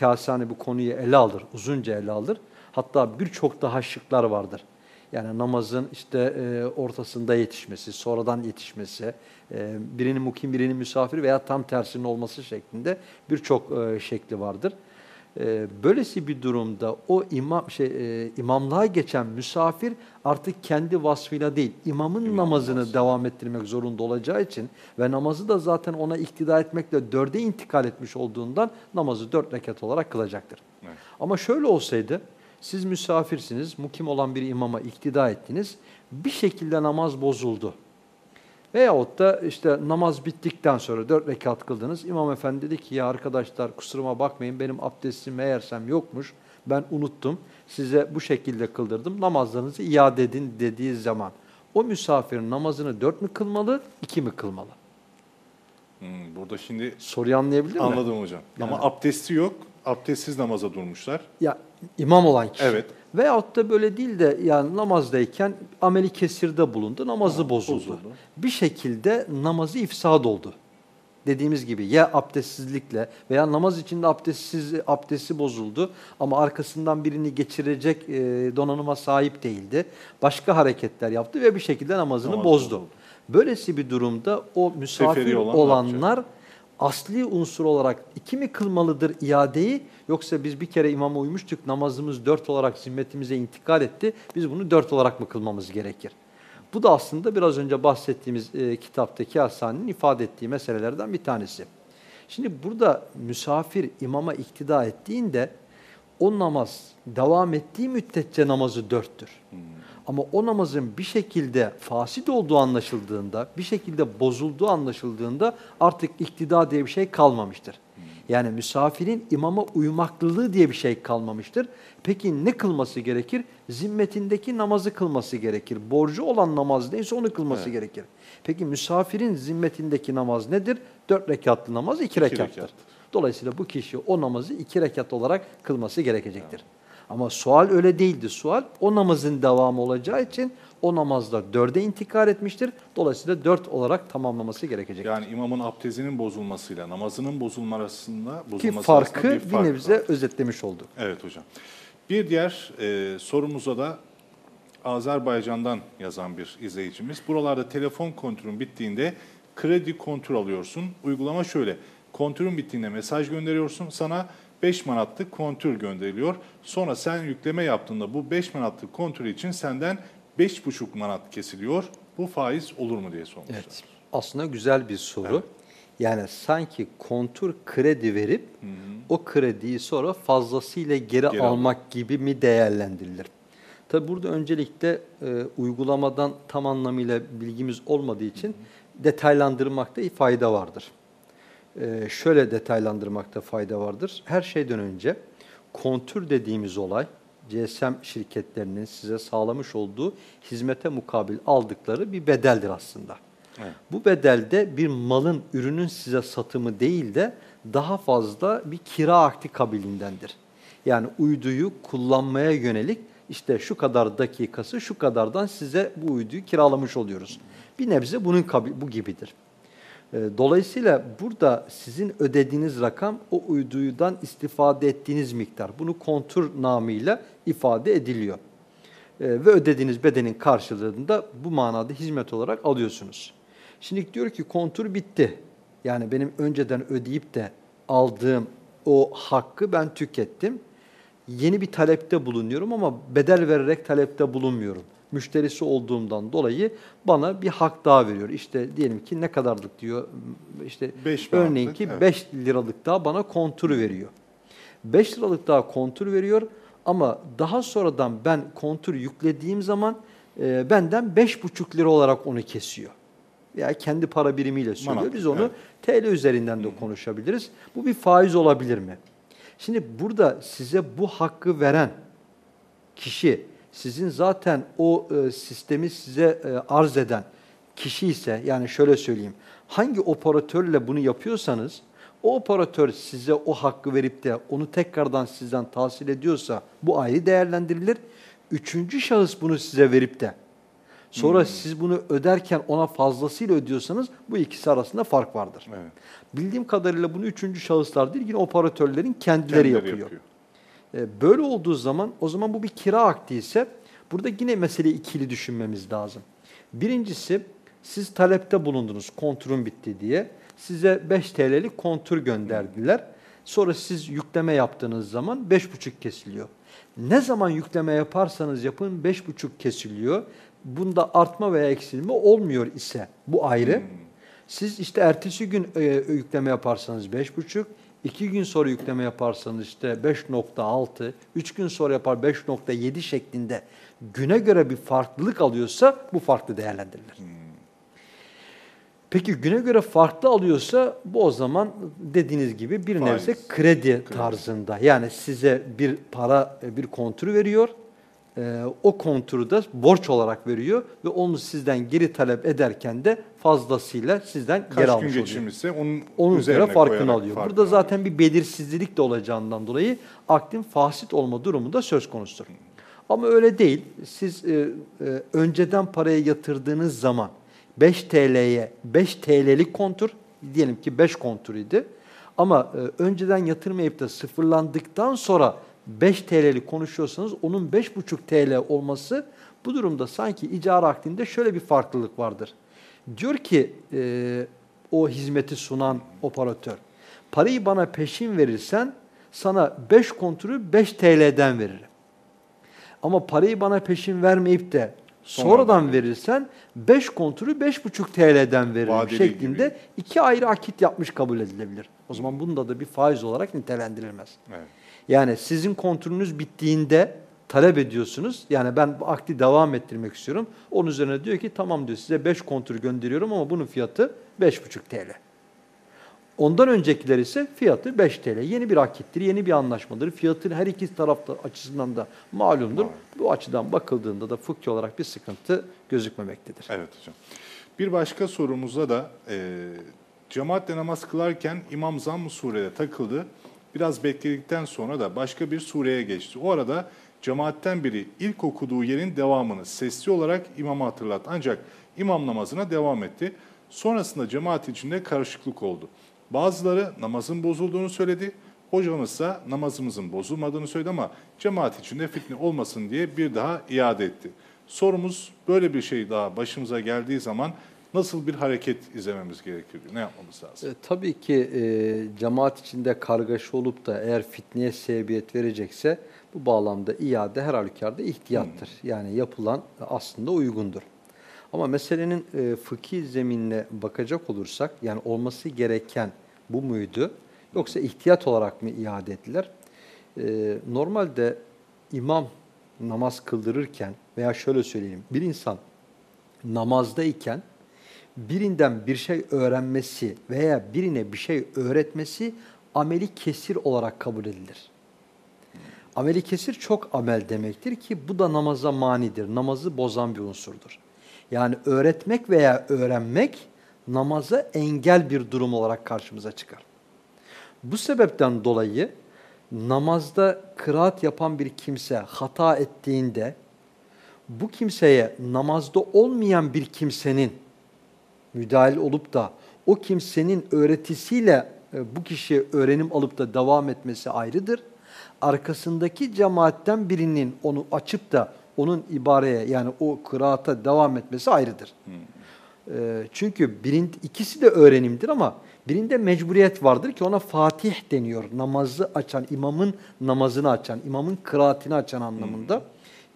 Kasani bu konuyu ele alır, uzunca ele alır. Hatta birçok daha şıklar vardır. Yani namazın işte e, ortasında yetişmesi, sonradan yetişmesi, e, birinin mukim birinin misafir veya tam tersinin olması şeklinde birçok e, şekli vardır. E, böylesi bir durumda o imam şey e, imamlığa geçen misafir artık kendi vasfıyla değil, imamın İmam namazını namazı. devam ettirmek zorunda olacağı için ve namazı da zaten ona iktida etmekle dörde intikal etmiş olduğundan namazı dört rekat olarak kılacaktır. Evet. Ama şöyle olsaydı, siz misafirsiniz, mukim olan bir imama iktida ettiniz, bir şekilde namaz bozuldu. Veyahut da işte namaz bittikten sonra dört rekat kıldınız. İmam efendi dedi ki ya arkadaşlar kusuruma bakmayın benim abdestim meğersem yokmuş. Ben unuttum. Size bu şekilde kıldırdım. Namazlarınızı iade edin dediği zaman o misafirin namazını dört mü kılmalı, iki mi kılmalı? Hmm, burada şimdi Soruyu anlayabildin mi? anladım hocam. Ama abdesti yok. Abdestsiz namaza durmuşlar. Ya imam olan kişi. Evet. Veyahut da böyle değil de yani namazdayken ameli kesirde bulundu, namazı Ha, bozuldu. bozuldu. Bir şekilde namazı ifsad oldu. Dediğimiz gibi ya abdestsizlikle veya namaz içinde abdestsiz abdesti bozuldu ama arkasından birini geçirecek e, donanıma sahip değildi. Başka hareketler yaptı ve bir şekilde namazını Namaz bozdu. bozuldu. Böylesi bir durumda o misafir Seferi olan olanlar asli unsur olarak iki mi kılmalıdır iadeyi yoksa biz bir kere imama uymuştuk namazımız dört olarak zimmetimize intikal etti biz bunu dört olarak mı kılmamız gerekir? Bu da aslında biraz önce bahsettiğimiz e, kitaptaki Hasan'ın ifade ettiği meselelerden bir tanesi. Şimdi burada misafir imama iktida ettiğinde o namaz devam ettiği müddetçe namazı dörttür. Ama o namazın bir şekilde fasit olduğu anlaşıldığında, bir şekilde bozulduğu anlaşıldığında artık iktida diye bir şey kalmamıştır. Yani misafirin imama uymaklılığı diye bir şey kalmamıştır. Peki ne kılması gerekir? Zimmetindeki namazı kılması gerekir. Borcu olan namaz neyse onu kılması Evet. gerekir. Peki misafirin zimmetindeki namaz nedir? Dört rekatlı namaz iki, rekattır. rekat. Dolayısıyla bu kişi o namazı iki rekat olarak kılması gerekecektir. Ama sual öyle değildi. Sual o namazın devamı olacağı için o namazda dörde intikal etmiştir. Dolayısıyla dört olarak tamamlaması gerekecektir. Yani imamın abdestinin bozulmasıyla namazının bozulma arasında Ki bozulması farkı arasında bir bir fark nebze var. özetlemiş olduk. Evet hocam. Bir diğer e, sorumuza da Azerbaycan'dan yazan bir izleyicimiz. Buralarda telefon kontrolün bittiğinde kredi kontrol alıyorsun. Uygulama şöyle. Kontrolün bittiğinde mesaj gönderiyorsun. Sana 5 manatlık kontrol gönderiliyor. Sonra sen yükleme yaptığında bu 5 manatlık kontrol için senden 5,5 manat kesiliyor. Bu faiz olur mu diye sormuşlar. Evet. Aslında güzel bir soru. Evet. Yani sanki kontur kredi verip o krediyi sonra fazlasıyla geri, Geri almak gibi mi değerlendirilir? Tabi burada öncelikle e, uygulamadan tam anlamıyla bilgimiz olmadığı için detaylandırmakta fayda vardır. E, şöyle detaylandırmakta fayda vardır. Her şeyden önce kontür dediğimiz olay GSM şirketlerinin size sağlamış olduğu hizmete mukabil aldıkları bir bedeldir aslında. Evet. Bu bedelde bir malın, ürünün size satımı değil de daha fazla bir kira akdi kabilindendir. Yani uyduyu kullanmaya yönelik işte şu kadar dakikası şu kadardan size bu uyduyu kiralamış oluyoruz. Bir nebze bunun bu gibidir. E, Dolayısıyla burada sizin ödediğiniz rakam o uydudan istifade ettiğiniz miktar. Bunu kontur namıyla ifade ediliyor. E, Ve ödediğiniz bedenin karşılığını da bu manada hizmet olarak alıyorsunuz. Şimdi diyor ki kontur bitti. Yani benim önceden ödeyip de aldığım o hakkı ben tükettim. Yeni bir talepte bulunuyorum ama bedel vererek talepte bulunmuyorum. Müşterisi olduğumdan dolayı bana bir hak daha veriyor. İşte diyelim ki ne kadarlık diyor. İşte Beş örneğin ki evet. 5 liralık daha bana konturu veriyor. 5 liralık daha kontur veriyor ama daha sonradan ben kontur yüklediğim zaman e, benden 5,5 lira olarak onu kesiyor. Veya kendi para birimiyle söylüyor. Manat, Biz onu evet. TL üzerinden de konuşabiliriz. Bu bir faiz olabilir mi? Şimdi burada size bu hakkı veren kişi sizin zaten o e, sistemi size e, arz eden kişi ise yani şöyle söyleyeyim hangi operatörle bunu yapıyorsanız o operatör size o hakkı verip de onu tekrardan sizden tahsil ediyorsa bu ayrı değerlendirilir. Üçüncü şahıs bunu size verip de sonra siz bunu öderken ona fazlasıyla ödüyorsanız bu ikisi arasında fark vardır. Evet. Bildiğim kadarıyla bunu üçüncü şahıslar değil yine operatörlerin kendileri, Kendileri yapıyor. E, böyle olduğu zaman o zaman bu bir kira akdi ise burada yine mesele ikili düşünmemiz lazım. Birincisi siz talepte bulundunuz kontürün bitti diye. Size 5 TL'lik kontür gönderdiler. Sonra siz yükleme yaptığınız zaman 5,5 kesiliyor. Ne zaman yükleme yaparsanız yapın 5,5 kesiliyor. Bunda artma veya eksilme olmuyor ise bu ayrı. Siz işte ertesi gün e, yükleme yaparsanız 5,5, 2 gün sonra yükleme yaparsanız işte 5.6, 3 gün sonra yapar 5.7 şeklinde güne göre bir farklılık alıyorsa bu farklı değerlendirilir. Peki güne göre farklı alıyorsa bu o zaman dediğiniz gibi bir Faiz. nebze kredi tarzında. Yani size bir para, bir kontürü veriyor. Ee, o kontürü de borç olarak veriyor ve onu sizden geri talep ederken de fazlasıyla sizden geri Kaç gün almış oluyor. geçirmişse onun, Onun üzerine farkını alıyor. farkını Burada zaten bir belirsizlik de olacağından dolayı akdin fasit olma durumu da söz konusudur. Ama öyle değil. Siz e, e, önceden paraya yatırdığınız zaman 5 TL'ye 5 TL'lik kontur diyelim ki 5 kontur idi. Ama e, önceden yatırmayıp da sıfırlandıktan sonra 5 TL'lik konuşuyorsanız onun 5,5 TL olması bu durumda sanki icara akdinde şöyle bir farklılık vardır. Diyor ki e, o hizmeti sunan operatör, parayı bana peşin verirsen sana 5 kontürü 5 TL'den veririm. Ama parayı bana peşin vermeyip de sonradan verirsen 5 kontürü 5,5 TL'den veririm Vadeli şeklinde gibi. iki ayrı akit yapmış kabul edilebilir. O zaman bunda da bir faiz olarak nitelendirilmez. Evet. Yani sizin kontürünüz bittiğinde talep ediyorsunuz. Yani ben bu akdi devam ettirmek istiyorum. Onun üzerine diyor ki tamam diyor size 5 kontür gönderiyorum ama bunun fiyatı 5,5 TL. Ondan öncekiler ise fiyatı 5 TL. Yeni bir akittir, yeni bir anlaşmadır. Fiyatın her iki tarafta açısından da malumdur. Malum. Bu açıdan bakıldığında da fıkhi olarak bir sıkıntı gözükmemektedir. Evet hocam. Bir başka sorumuzda da e, cemaatle namaz kılarken imam zamm surede takıldı. Biraz bekledikten sonra da başka bir sureye geçti. O arada cemaatten biri ilk okuduğu yerin devamını sesli olarak imama hatırlattı. Ancak imam namazına devam etti. Sonrasında cemaat içinde karışıklık oldu. Bazıları namazın bozulduğunu söyledi. Hocamız ise namazımızın bozulmadığını söyledi ama cemaat içinde fitne olmasın diye bir daha iade etti. Sorumuz böyle bir şey daha başımıza geldiği zaman nasıl bir hareket izlememiz gerekir? Ne yapmamız lazım? E, tabii ki e, cemaat içinde kargaşa olup da eğer fitneye sebebiyet verecekse bu bağlamda iade her halükarda ihtiyattır. Yani yapılan aslında uygundur. Ama meselenin e, fıkhi zeminine bakacak olursak yani olması gereken bu muydu yoksa ihtiyat olarak mı iade ettiler? E, normalde imam namaz kıldırırken veya şöyle söyleyeyim bir insan namazdayken birinden bir şey öğrenmesi veya birine bir şey öğretmesi ameli kesir olarak kabul edilir. Ameli kesir çok amel demektir ki bu da namaza manidir. Namazı bozan bir unsurdur. Yani öğretmek veya öğrenmek namaza engel bir durum olarak karşımıza çıkar. Bu sebepten dolayı namazda kıraat yapan bir kimse hata ettiğinde bu kimseye namazda olmayan bir kimsenin müdahil olup da o kimsenin öğretisiyle e, bu kişiye öğrenim alıp da devam etmesi ayrıdır. Arkasındaki cemaatten birinin onu açıp da onun ibareye yani o kıraata devam etmesi ayrıdır. E, Çünkü birin, ikisi de öğrenimdir ama birinde mecburiyet vardır ki ona fatih deniyor. Namazı açan, imamın namazını açan, imamın kıraatini açan anlamında.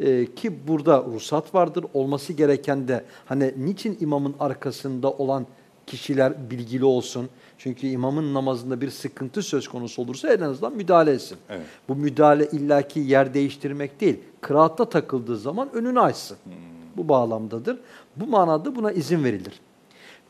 Ee, ki burada ruhsat vardır. Olması gereken de hani niçin imamın arkasında olan kişiler bilgili olsun? Çünkü imamın namazında bir sıkıntı söz konusu olursa en azından müdahale etsin. Evet. Bu müdahale illaki yer değiştirmek değil. Kıraatta takıldığı zaman önünü açsın. Bu bağlamdadır. Bu manada buna izin verilir.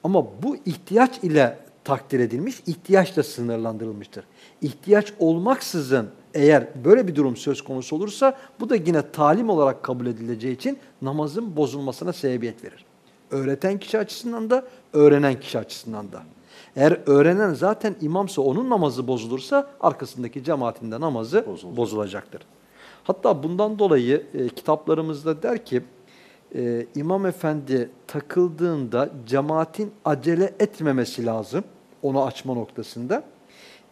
Ama bu ihtiyaç ile takdir edilmiş, ihtiyaçla sınırlandırılmıştır. İhtiyaç olmaksızın eğer böyle bir durum söz konusu olursa bu da yine talim olarak kabul edileceği için namazın bozulmasına sebebiyet verir. Öğreten kişi açısından da, öğrenen kişi açısından da. Eğer öğrenen zaten imamsa onun namazı bozulursa arkasındaki cemaatin de namazı Bozulacak. bozulacaktır. Hatta bundan dolayı e, kitaplarımızda der ki e, imam efendi takıldığında cemaatin acele etmemesi lazım onu açma noktasında.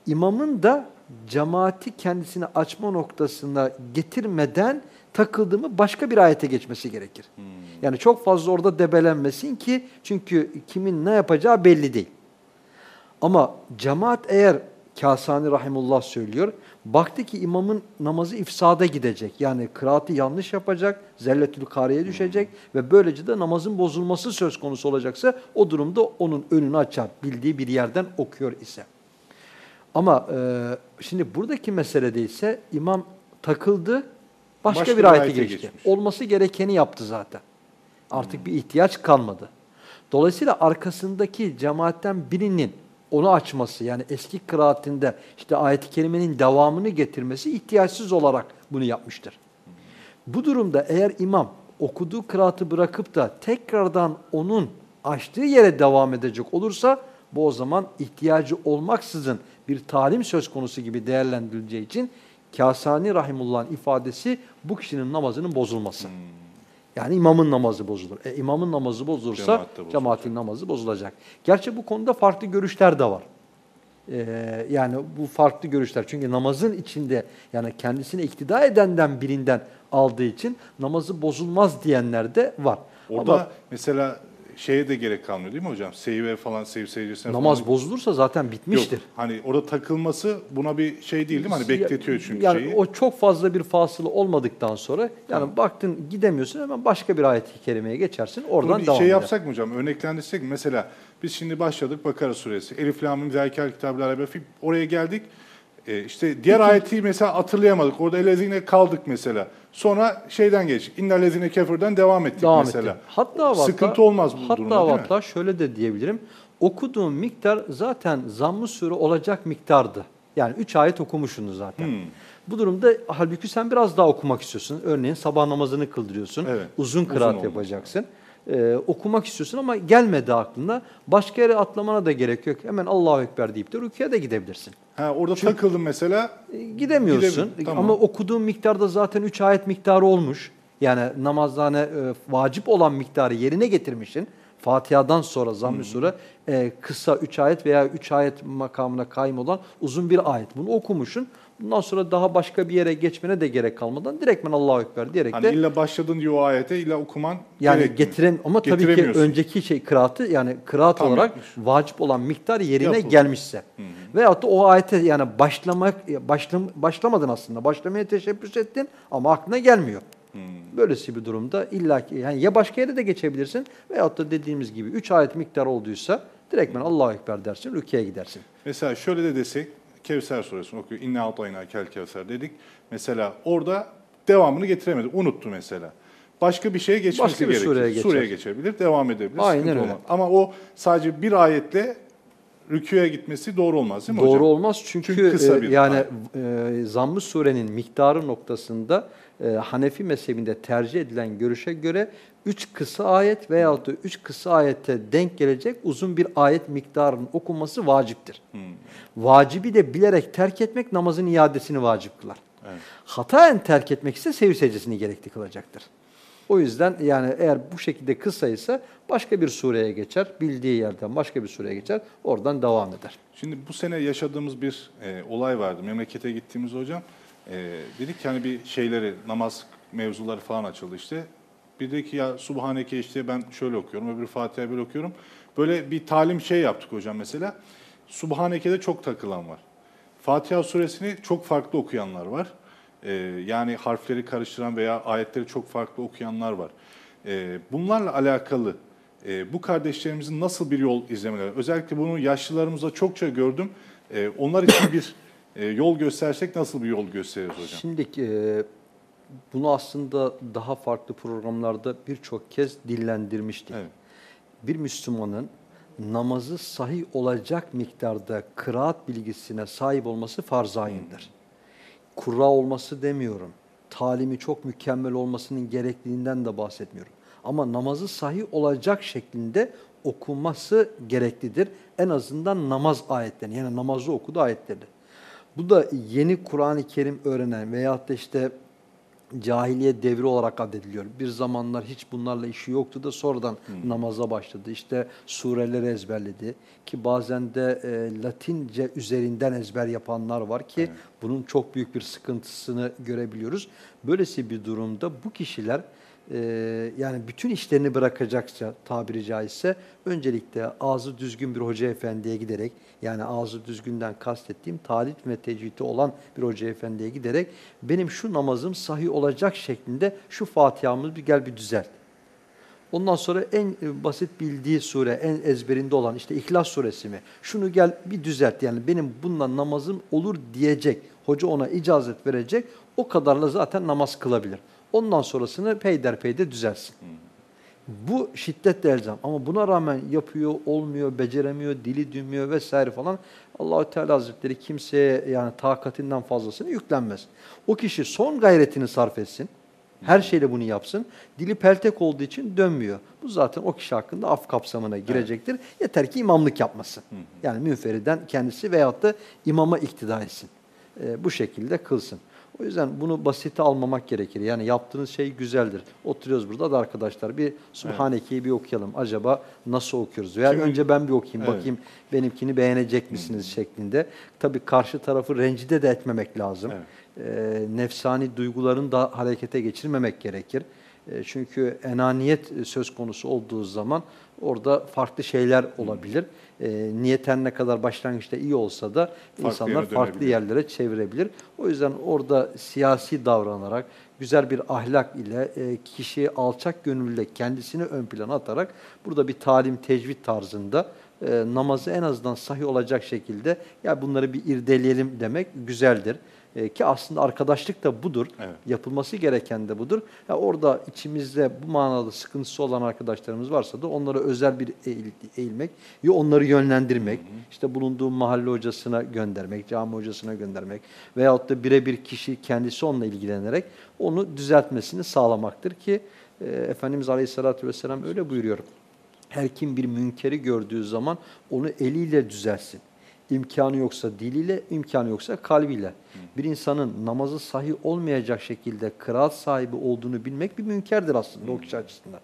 imamın da cemaati kendisini açma noktasına getirmeden takıldığımı başka bir ayete geçmesi gerekir. Hmm. Yani çok fazla orada debelenmesin ki çünkü kimin ne yapacağı belli değil. Ama cemaat eğer Kasani Rahimullah söylüyor, baktı ki imamın namazı ifsada gidecek. Yani kıraatı yanlış yapacak, zelletül kariye düşecek ve böylece de namazın bozulması söz konusu olacaksa o durumda onun önünü açar, bildiği bir yerden okuyor ise. Ama e, şimdi buradaki meselede ise imam takıldı, başka, Başka bir ayete ayete geçti. geçmiş. Olması gerekeni yaptı zaten. Artık bir ihtiyaç kalmadı. Dolayısıyla arkasındaki cemaatten birinin onu açması yani eski kıraatinde işte ayet-i kerimenin devamını getirmesi ihtiyaçsız olarak bunu yapmıştır. Bu durumda eğer imam okuduğu kıraatı bırakıp da tekrardan onun açtığı yere devam edecek olursa bu o zaman ihtiyacı olmaksızın bir talim söz konusu gibi değerlendirileceği için Kasani Rahimullah'ın ifadesi bu kişinin namazının bozulması. Yani imamın namazı bozulur. E, imamın namazı bozulursa Cemaat cemaatin namazı bozulacak. Gerçi bu konuda farklı görüşler de var. Ee, yani bu farklı görüşler. Çünkü namazın içinde yani kendisine iktida edenden birinden aldığı için namazı bozulmaz diyenler de var. Orada Ama mesela şeye de gerek kalmıyor değil mi hocam? Seyve falan, sev seyircisine namaz falan. bozulursa zaten bitmiştir. Yok, hani orada takılması buna bir şey değil değil mi? Hani bekletiyor çünkü yani şeyi. o çok fazla bir fasılı olmadıktan sonra yani Tamam. baktın gidemiyorsun hemen başka bir ayet-i kerimeye geçersin. Oradan Bunu bir devam şey eder. yapsak mı hocam? Örneklendirsek mi? Mesela biz şimdi başladık Bakara suresi. Elif lamim zâlikel kitabı fîh. Oraya geldik. Ee, işte diğer ayeti mesela hatırlayamadık. Orada elezine kaldık mesela. Sonra şeyden geçtik. İnnellezine kefirden devam ettik Devam mesela. etti. Hatta hatta, Sıkıntı olmaz bu hatta durumda değil mi? hatta şöyle de diyebilirim. Okuduğum miktar zaten zamm-ı sure olacak miktardı. Yani 3 ayet okumuşsunuz zaten. Hmm. Bu durumda halbuki sen biraz daha okumak istiyorsun. Örneğin sabah namazını kıldırıyorsun. Evet. Uzun Uzun kıraat olması yapacaksın. Ee, okumak istiyorsun ama gelmedi aklına. Başka yere atlamana da gerek yok. Hemen Allahu Ekber deyip de rüküye de gidebilirsin. Ha, orada takıldım mesela. E, Gidemiyorsun. Tamam. Ama okuduğun miktarda zaten 3 ayet miktarı olmuş. Yani namazda hani, e, vacip olan miktarı yerine getirmişsin. Fatiha'dan sonra zamm-ı sure e, kısa 3 ayet veya 3 ayet makamına kaim olan uzun bir ayet. Bunu okumuşsun. Bundan sonra daha başka bir yere geçmene de gerek kalmadan direktmen Allahu Ekber diyerek Hani de illa başladın diyor ayete illa okuman yani gerekmiyor. getiren ama tabii ki önceki şey kıraatı yani kıraat Tam olarak yapmış. vacip olan miktar yerine Yapıldı. gelmişse. Veyahut da o ayete yani başlamak başlam, başlamadın aslında. Başlamaya teşebbüs ettin ama aklına gelmiyor. Böylesi bir durumda illa ki yani ya başka yere de geçebilirsin veyahut da dediğimiz gibi 3 ayet miktar olduysa direktmen Allahu Ekber dersin, rüküye gidersin. Mesela şöyle de desek, Kevser suresini okuyor. İnne atayna kel kevser dedik. Mesela orada devamını getiremedi. Unuttu mesela. Başka bir şeye geçmesi Başka bir gerekir. sureye geçer. Sureye geçebilir, devam edebilir. Aynen öyle. olmaz. Ama o sadece bir ayetle rüküye gitmesi doğru olmaz değil mi Doğru hocam? olmaz çünkü, Çünkü kısa e, bir yani e, zamm-ı surenin miktarı noktasında e, Hanefi mezhebinde tercih edilen görüşe göre 3 kısa ayet veyahut da 3 kısa ayette denk gelecek uzun bir ayet miktarının okunması vaciptir. Hmm. Vacibi de bilerek terk etmek namazın iadesini vacip kılar. Evet. Hataen terk etmek ise sev secdesini gerekli kılacaktır. O yüzden yani eğer bu şekilde kısaysa başka bir sureye geçer, bildiği yerden başka bir sureye geçer, oradan devam eder. Şimdi bu sene yaşadığımız bir e, olay vardı. Memlekete gittiğimiz hocam. E, dedik ki hani bir şeyleri, namaz mevzuları falan açıldı işte. Bir de ki ya Subhaneke işte ben şöyle okuyorum, öbür Fatiha böyle okuyorum. Böyle bir talim şey yaptık hocam mesela. Subhaneke'de çok takılan var. Fatiha suresini çok farklı okuyanlar var. E, yani harfleri karıştıran veya ayetleri çok farklı okuyanlar var. E, bunlarla alakalı e, bu kardeşlerimizin nasıl bir yol izlemeleri? Özellikle bunu yaşlılarımızda çokça gördüm. E, onlar için bir e, yol göstersek nasıl bir yol gösteririz hocam? Şimdi e, bunu aslında daha farklı programlarda birçok kez dillendirmiştik. Evet. Bir Müslümanın namazı sahih olacak miktarda kıraat bilgisine sahip olması farz ayındır. Kurra olması demiyorum. Talimi çok mükemmel olmasının gerekliliğinden de bahsetmiyorum. Ama namazı sahih olacak şeklinde okunması gereklidir. En azından namaz ayetlerini yani namazı okudu ayetleri. Bu da yeni Kur'an-ı Kerim öğrenen veyahut da işte cahiliye devri olarak addediliyor. Bir zamanlar hiç bunlarla işi yoktu da sonradan namaza başladı. İşte sureleri ezberledi ki bazen de e, Latince üzerinden ezber yapanlar var ki bunun çok büyük bir sıkıntısını görebiliyoruz. Böylesi bir durumda bu kişiler e, yani bütün işlerini bırakacaksa tabiri caizse öncelikle ağzı düzgün bir hoca efendiye giderek yani ağzı düzgünden kastettiğim talit ve tecvidi olan bir hoca efendiye giderek benim şu namazım sahih olacak şeklinde şu Fatiha'mı bir gel bir düzelt. Ondan sonra en e, basit bildiği sure, en ezberinde olan işte İhlas suresi mi? Şunu gel bir düzelt. Yani benim bununla namazım olur diyecek. Hoca ona icazet verecek. O kadarla zaten namaz kılabilir. Ondan sonrasını peyderpeyde düzelsin. Bu şiddetle elzem ama buna rağmen yapıyor, olmuyor, beceremiyor, dili dönmüyor vesaire falan. Allahü Teala Hazretleri kimseye yani takatinden fazlasını yüklenmez. O kişi son gayretini sarf etsin. Her şeyle bunu yapsın. Dili peltek olduğu için dönmüyor. Bu zaten o kişi hakkında af kapsamına girecektir. Yeter ki imamlık yapmasın. Yani münferiden kendisi veyahut da imama iktida etsin. Ee, bu şekilde kılsın. O yüzden bunu basite almamak gerekir. Yani yaptığınız şey güzeldir. Oturuyoruz burada da arkadaşlar bir Subhaneke'yi bir okuyalım. Acaba nasıl okuyoruz? Veya Kimi- önce ben bir okuyayım Evet. bakayım benimkini beğenecek misiniz şeklinde. Tabii karşı tarafı rencide de etmemek lazım. Ee, nefsani duygularını da harekete geçirmemek gerekir. Ee, çünkü enaniyet söz konusu olduğu zaman orada farklı şeyler olabilir. Ee, niyet her ne kadar başlangıçta iyi olsa da insanlar yöne farklı yerlere çevirebilir. O yüzden orada siyasi davranarak, güzel bir ahlak ile e, kişiyi alçak gönüllü kendisini ön plana atarak burada bir talim tecvid tarzında e, namazı en azından sahih olacak şekilde ya bunları bir irdeleyelim demek güzeldir. E, ki aslında arkadaşlık da budur. Evet. Yapılması gereken de budur. Ya orada içimizde bu manada sıkıntısı olan arkadaşlarımız varsa da onlara özel bir eğil- eğilmek, ya onları yönlendirmek, işte bulunduğu mahalle hocasına göndermek, cami hocasına göndermek veyahut da birebir kişi kendisi onunla ilgilenerek onu düzeltmesini sağlamaktır ki e, Efendimiz Aleyhisselatü Vesselam öyle buyuruyor. Her kim bir münkeri gördüğü zaman onu eliyle düzelsin. İmkanı yoksa diliyle, imkanı yoksa kalbiyle. Bir insanın namazı sahih olmayacak şekilde kıraat sahibi olduğunu bilmek bir münkerdir aslında o kişi açısından.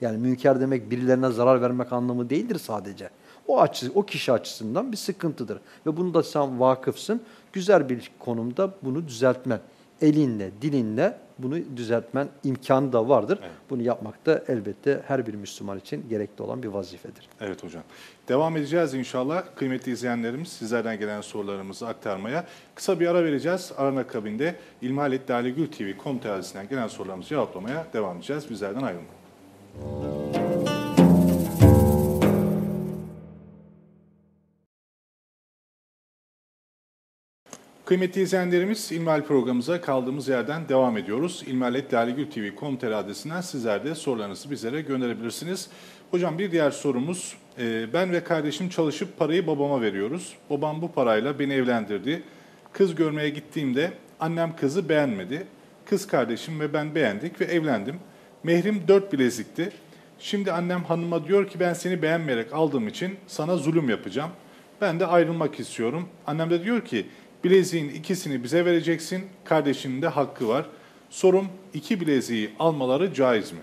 Yani münker demek birilerine zarar vermek anlamı değildir sadece. O açı, o kişi açısından bir sıkıntıdır. Ve bunu da sen vakıfsın. Güzel bir konumda bunu düzeltmen. Elinle, dilinle bunu düzeltmen imkanı da vardır. Bunu yapmak da elbette her bir Müslüman için gerekli olan bir vazifedir. Evet hocam. Devam edeceğiz inşallah. Kıymetli izleyenlerimiz sizlerden gelen sorularımızı aktarmaya. Kısa bir ara vereceğiz. Aran akabinde ilmihaletlalegültv.com adresinden gelen sorularımızı cevaplamaya devam edeceğiz. Bizlerden ayrılmayın. Kıymetli izleyenlerimiz İlmihal programımıza kaldığımız yerden devam ediyoruz. İlmihaletlalegültv.com adresinden sizler de sorularınızı bizlere gönderebilirsiniz. Hocam bir diğer sorumuz, e, ben ve kardeşim çalışıp parayı babama veriyoruz. Babam bu parayla beni evlendirdi. Kız görmeye gittiğimde annem kızı beğenmedi. Kız kardeşim ve ben beğendik ve evlendim. Mehrim dört bilezikti. Şimdi annem hanıma diyor ki ben seni beğenmeyerek aldığım için sana zulüm yapacağım. Ben de ayrılmak istiyorum. Annem de diyor ki bileziğin ikisini bize vereceksin, kardeşinin de hakkı var. Sorum iki bileziği almaları caiz mi?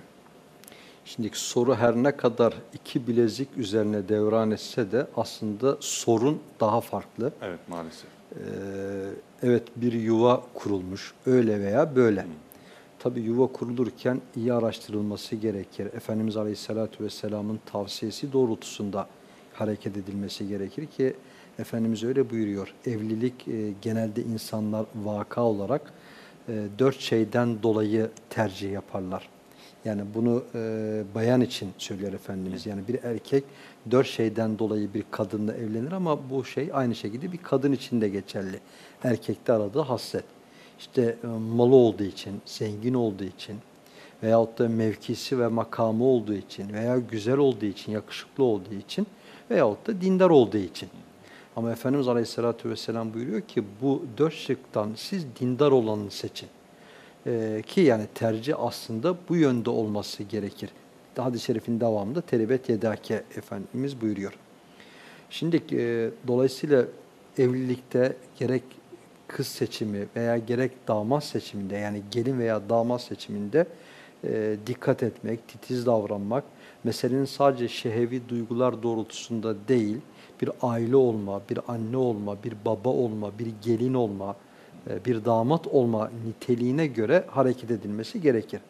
Şimdi soru her ne kadar iki bilezik üzerine devran etse de aslında sorun daha farklı. Evet maalesef. Ee, evet bir yuva kurulmuş öyle veya böyle. Tabi yuva kurulurken iyi araştırılması gerekir. Efendimiz Aleyhisselatü Vesselam'ın tavsiyesi doğrultusunda hareket edilmesi gerekir ki Efendimiz öyle buyuruyor. Evlilik e, genelde insanlar vaka olarak e, dört şeyden dolayı tercih yaparlar. Yani bunu e, bayan için söylüyor Efendimiz. Yani bir erkek dört şeyden dolayı bir kadınla evlenir ama bu şey aynı şekilde bir kadın için de geçerli. Erkekte aradığı hasret. İşte e, malı olduğu için, zengin olduğu için veyahut da mevkisi ve makamı olduğu için veya güzel olduğu için, yakışıklı olduğu için veyahut da dindar olduğu için. Ama Efendimiz Aleyhisselatü Vesselam buyuruyor ki bu dört şıktan siz dindar olanını seçin. Ee, ki yani tercih aslında bu yönde olması gerekir. Hadis-i şerifin devamında teribet yedake Efendimiz buyuruyor. Şimdi e, dolayısıyla evlilikte gerek kız seçimi veya gerek damat seçiminde yani gelin veya damat seçiminde e, dikkat etmek, titiz davranmak, meselenin sadece şehevi duygular doğrultusunda değil, bir aile olma, bir anne olma, bir baba olma, bir gelin olma, bir damat olma niteliğine göre hareket edilmesi gerekir.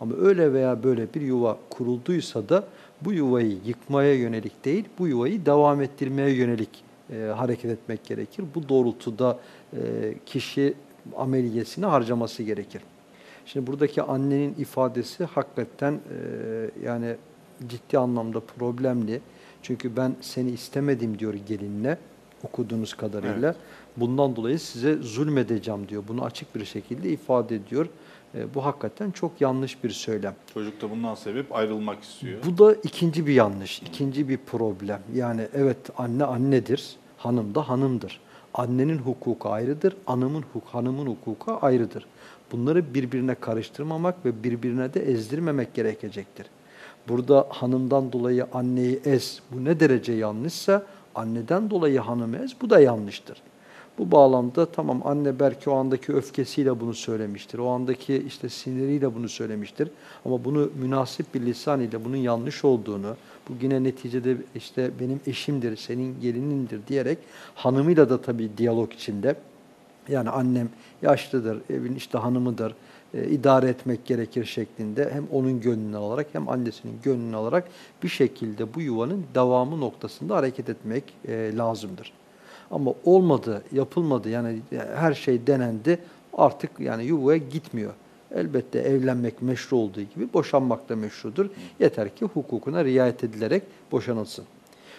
Ama öyle veya böyle bir yuva kurulduysa da bu yuvayı yıkmaya yönelik değil, bu yuvayı devam ettirmeye yönelik e, hareket etmek gerekir. Bu doğrultuda e, kişi ameliyesini harcaması gerekir. Şimdi buradaki annenin ifadesi hakikaten e, yani ciddi anlamda problemli. Çünkü ben seni istemedim diyor gelinle okuduğunuz kadarıyla. Evet. Bundan dolayı size zulmedeceğim diyor. Bunu açık bir şekilde ifade ediyor. E, bu hakikaten çok yanlış bir söylem. Çocuk da bundan sebep ayrılmak istiyor. Bu da ikinci bir yanlış, ikinci bir problem. Yani evet anne annedir, hanım da hanımdır. Annenin hukuku ayrıdır, hanımın, huk hanımın hukuku ayrıdır. Bunları birbirine karıştırmamak ve birbirine de ezdirmemek gerekecektir. Burada hanımdan dolayı anneyi ez, bu ne derece yanlışsa anneden dolayı hanımı ez, bu da yanlıştır. Bu bağlamda tamam anne belki o andaki öfkesiyle bunu söylemiştir. O andaki işte siniriyle bunu söylemiştir. Ama bunu münasip bir lisan ile bunun yanlış olduğunu, bu yine neticede işte benim eşimdir, senin gelinindir diyerek hanımıyla da tabii diyalog içinde. Yani annem yaşlıdır, evin işte hanımıdır, e, idare etmek gerekir şeklinde hem onun gönlünü alarak hem annesinin gönlünü alarak bir şekilde bu yuvanın devamı noktasında hareket etmek e, lazımdır. Ama olmadı, yapılmadı yani her şey denendi artık yani yuvaya gitmiyor. Elbette evlenmek meşru olduğu gibi boşanmak da meşrudur. Yeter ki hukukuna riayet edilerek boşanılsın.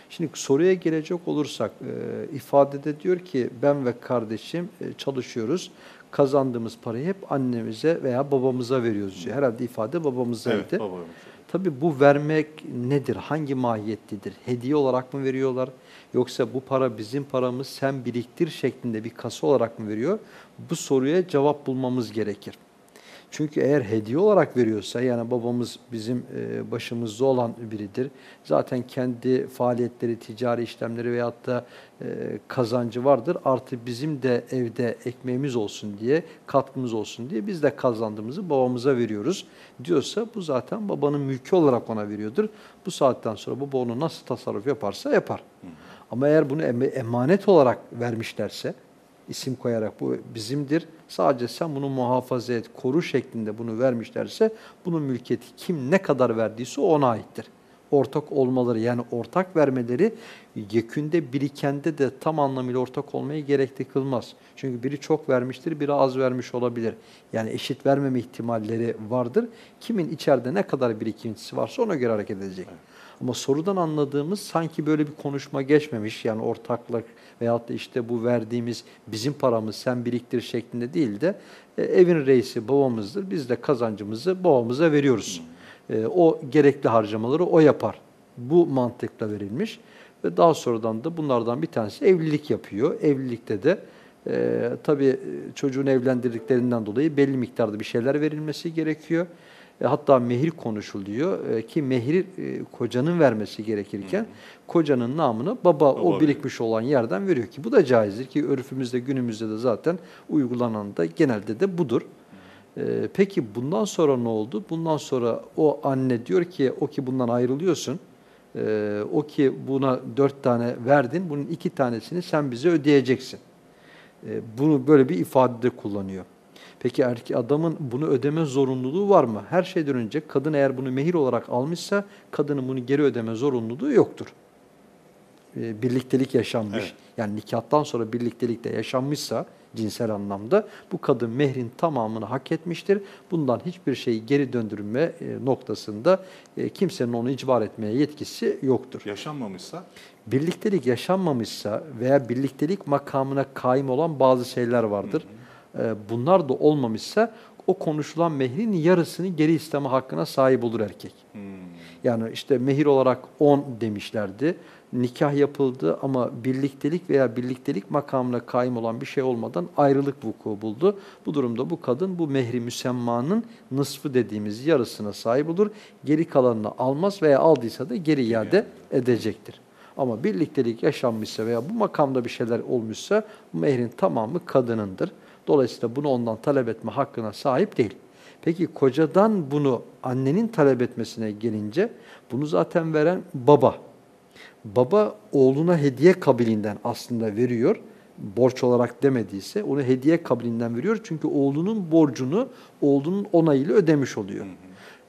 Şimdi soruya gelecek olursak e, ifadede diyor ki ben ve kardeşim e, çalışıyoruz. Kazandığımız parayı hep annemize veya babamıza veriyoruz diyor. Herhalde ifade babamızaydı. Evet, babamız. Tabii bu vermek nedir? Hangi mahiyetlidir? Hediye olarak mı veriyorlar? Yoksa bu para bizim paramız sen biriktir şeklinde bir kasa olarak mı veriyor? Bu soruya cevap bulmamız gerekir. Çünkü eğer hediye olarak veriyorsa yani babamız bizim e, başımızda olan biridir. Zaten kendi faaliyetleri, ticari işlemleri veyahut da e, kazancı vardır. Artı bizim de evde ekmeğimiz olsun diye, katkımız olsun diye biz de kazandığımızı babamıza veriyoruz diyorsa bu zaten babanın mülkü olarak ona veriyordur. Bu saatten sonra baba onu nasıl tasarruf yaparsa yapar. Ama eğer bunu emanet olarak vermişlerse, isim koyarak bu bizimdir. Sadece sen bunu muhafaza et, koru şeklinde bunu vermişlerse bunun mülkiyeti kim ne kadar verdiyse ona aittir. Ortak olmaları yani ortak vermeleri yekünde birikende de tam anlamıyla ortak olmayı gerekli kılmaz. Çünkü biri çok vermiştir, biri az vermiş olabilir. Yani eşit vermeme ihtimalleri vardır. Kimin içeride ne kadar birikintisi varsa ona göre hareket edecek. Evet. Ama sorudan anladığımız sanki böyle bir konuşma geçmemiş. Yani ortaklık veyahut da işte bu verdiğimiz bizim paramız sen biriktir şeklinde değil de e, evin reisi babamızdır. Biz de kazancımızı babamıza veriyoruz. E, o gerekli harcamaları o yapar. Bu mantıkla verilmiş. Ve daha sonradan da bunlardan bir tanesi evlilik yapıyor. Evlilikte de e, tabii çocuğun evlendirdiklerinden dolayı belli miktarda bir şeyler verilmesi gerekiyor. E, hatta mehir konuşuluyor e, ki mehir e, kocanın vermesi gerekirken hı kocanın namını baba, baba o birikmiş olan yerden veriyor ki bu da caizdir ki örfümüzde günümüzde de zaten uygulanan da genelde de budur. E, peki bundan sonra ne oldu? Bundan sonra o anne diyor ki o ki bundan ayrılıyorsun. E, o ki buna dört tane verdin bunun iki tanesini sen bize ödeyeceksin. E, bunu böyle bir ifadede kullanıyor. Peki erkek adamın bunu ödeme zorunluluğu var mı? Her şeyden önce kadın eğer bunu mehir olarak almışsa kadının bunu geri ödeme zorunluluğu yoktur. Ee, birliktelik yaşanmış. Evet. Yani nikahtan sonra birliktelikte yaşanmışsa cinsel anlamda bu kadın mehrin tamamını hak etmiştir. Bundan hiçbir şeyi geri döndürme e, noktasında e, kimsenin onu icbar etmeye yetkisi yoktur. Yaşanmamışsa? Birliktelik yaşanmamışsa veya birliktelik makamına kaim olan bazı şeyler vardır. Hı hı bunlar da olmamışsa o konuşulan mehrin yarısını geri isteme hakkına sahip olur erkek. Hmm. Yani işte mehir olarak 10 demişlerdi. Nikah yapıldı ama birliktelik veya birliktelik makamına kaim olan bir şey olmadan ayrılık vuku buldu. Bu durumda bu kadın bu mehri müsemmanın nısfı dediğimiz yarısına sahip olur. Geri kalanını almaz veya aldıysa da geri iade edecektir. Ama birliktelik yaşanmışsa veya bu makamda bir şeyler olmuşsa mehrin tamamı kadınındır. Dolayısıyla bunu ondan talep etme hakkına sahip değil. Peki kocadan bunu annenin talep etmesine gelince bunu zaten veren baba. Baba oğluna hediye kabilinden aslında veriyor. Borç olarak demediyse onu hediye kabilinden veriyor. Çünkü oğlunun borcunu oğlunun onayıyla ödemiş oluyor.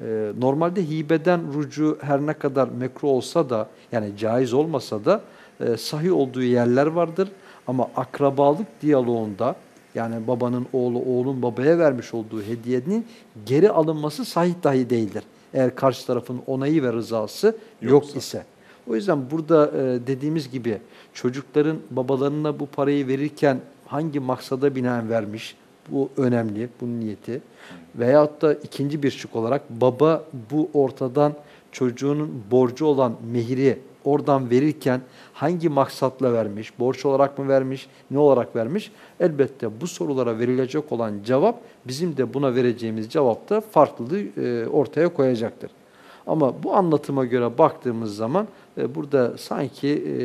Ee, normalde hibeden rucu her ne kadar mekruh olsa da yani caiz olmasa da e, sahih olduğu yerler vardır. Ama akrabalık diyaloğunda yani babanın oğlu oğlun babaya vermiş olduğu hediyenin geri alınması sahih dahi değildir. Eğer karşı tarafın onayı ve rızası yok Yoksa. ise. O yüzden burada e, dediğimiz gibi çocukların babalarına bu parayı verirken hangi maksada binaen vermiş? Bu önemli, bunun niyeti. Veyahut da ikinci bir şık olarak baba bu ortadan çocuğunun borcu olan mehri oradan verirken hangi maksatla vermiş, borç olarak mı vermiş, ne olarak vermiş? Elbette bu sorulara verilecek olan cevap bizim de buna vereceğimiz cevapta farklılığı e, ortaya koyacaktır. Ama bu anlatıma göre baktığımız zaman e, burada sanki e,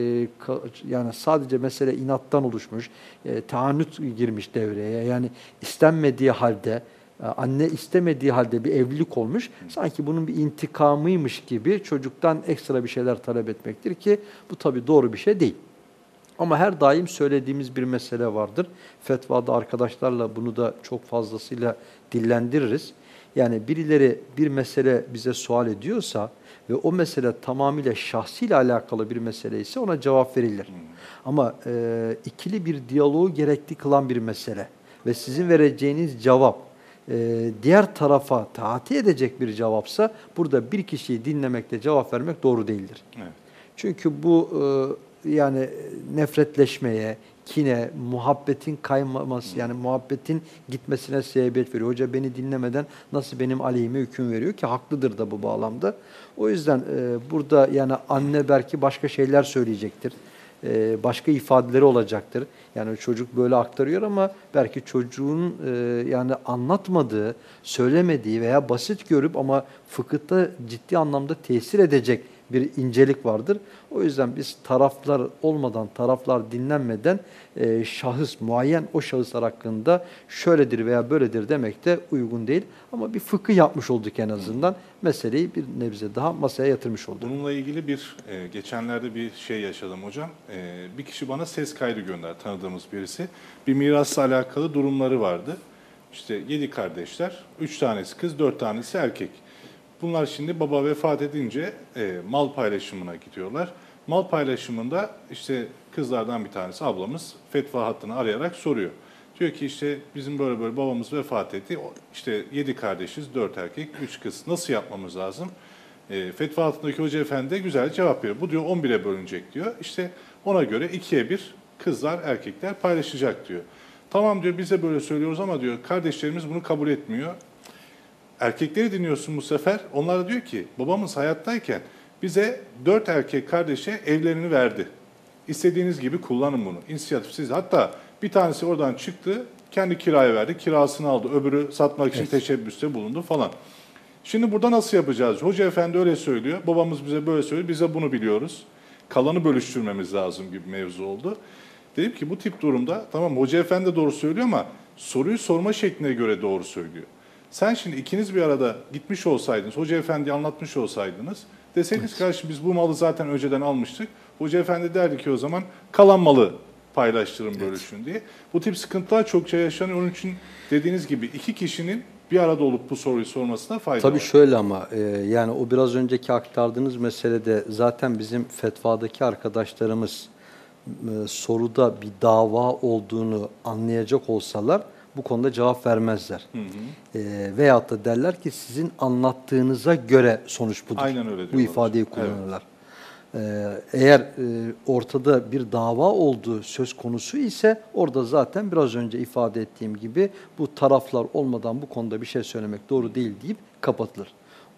yani sadece mesele inattan oluşmuş, e, taannüt girmiş devreye. Yani istenmediği halde, anne istemediği halde bir evlilik olmuş. Sanki bunun bir intikamıymış gibi çocuktan ekstra bir şeyler talep etmektir ki bu tabii doğru bir şey değil. Ama her daim söylediğimiz bir mesele vardır. Fetvada arkadaşlarla bunu da çok fazlasıyla dillendiririz. Yani birileri bir mesele bize sual ediyorsa ve o mesele tamamıyla şahsiyle alakalı bir mesele ise ona cevap verilir. Ama e, ikili bir diyaloğu gerekli kılan bir mesele ve sizin vereceğiniz cevap e, diğer tarafa taati edecek bir cevapsa burada bir kişiyi dinlemekte cevap vermek doğru değildir. Evet. Çünkü bu e, yani nefretleşmeye, kine, muhabbetin kaymaması yani muhabbetin gitmesine sebebiyet veriyor. Hoca beni dinlemeden nasıl benim aleyhime hüküm veriyor ki haklıdır da bu bağlamda. O yüzden e, burada yani anne belki başka şeyler söyleyecektir. E, başka ifadeleri olacaktır. Yani çocuk böyle aktarıyor ama belki çocuğun e, yani anlatmadığı, söylemediği veya basit görüp ama fıkıhta ciddi anlamda tesir edecek bir incelik vardır. O yüzden biz taraflar olmadan, taraflar dinlenmeden e, şahıs, muayyen o şahıslar hakkında şöyledir veya böyledir demek de uygun değil. Ama bir fıkıh yapmış olduk en azından. Meseleyi bir nebze daha masaya yatırmış olduk. Bununla ilgili bir e, geçenlerde bir şey yaşadım hocam. E, bir kişi bana ses kaydı gönderdi tanıdığımız birisi. Bir mirasla alakalı durumları vardı. İşte yedi kardeşler, üç tanesi kız, dört tanesi erkek. Bunlar şimdi baba vefat edince e, mal paylaşımına gidiyorlar. Mal paylaşımında işte kızlardan bir tanesi ablamız fetva hattını arayarak soruyor. Diyor ki işte bizim böyle böyle babamız vefat etti. İşte yedi kardeşiz, dört erkek, üç kız. Nasıl yapmamız lazım? E, fetva altındaki hoca efendi de güzel cevap veriyor. Bu diyor 11'e bölünecek diyor. İşte ona göre ikiye bir kızlar erkekler paylaşacak diyor. Tamam diyor bize böyle söylüyoruz ama diyor kardeşlerimiz bunu kabul etmiyor. Erkekleri dinliyorsun bu sefer. Onlar da diyor ki babamız hayattayken bize dört erkek kardeşe evlerini verdi. İstediğiniz gibi kullanın bunu. İnisiyatif siz. Hatta bir tanesi oradan çıktı, kendi kiraya verdi, kirasını aldı. Öbürü satmak için teşebbüste bulundu falan. Şimdi burada nasıl yapacağız? Hoca efendi öyle söylüyor, babamız bize böyle söylüyor, bize bunu biliyoruz. Kalanı bölüştürmemiz lazım gibi mevzu oldu. Dedim ki bu tip durumda tamam hoca efendi doğru söylüyor ama soruyu sorma şekline göre doğru söylüyor. Sen şimdi ikiniz bir arada gitmiş olsaydınız, hoca efendi anlatmış olsaydınız, deseydiniz kardeşim biz bu malı zaten önceden almıştık. Hoca efendi derdi ki o zaman kalan malı paylaştırın bölüşün diye. Bu tip sıkıntılar çokça yaşanıyor. Onun için dediğiniz gibi iki kişinin bir arada olup bu soruyu sormasına fayda Tabii var. şöyle ama e, yani o biraz önceki aktardığınız meselede zaten bizim fetvadaki arkadaşlarımız e, soruda bir dava olduğunu anlayacak olsalar bu konuda cevap vermezler. E, veyahut da derler ki sizin anlattığınıza göre sonuç budur. Aynen öyle Bu diyorlar ifadeyi hocam. Evet. kullanırlar. Ee, Eğer e, ortada bir dava olduğu söz konusu ise orada zaten biraz önce ifade ettiğim gibi bu taraflar olmadan bu konuda bir şey söylemek doğru değil deyip kapatılır.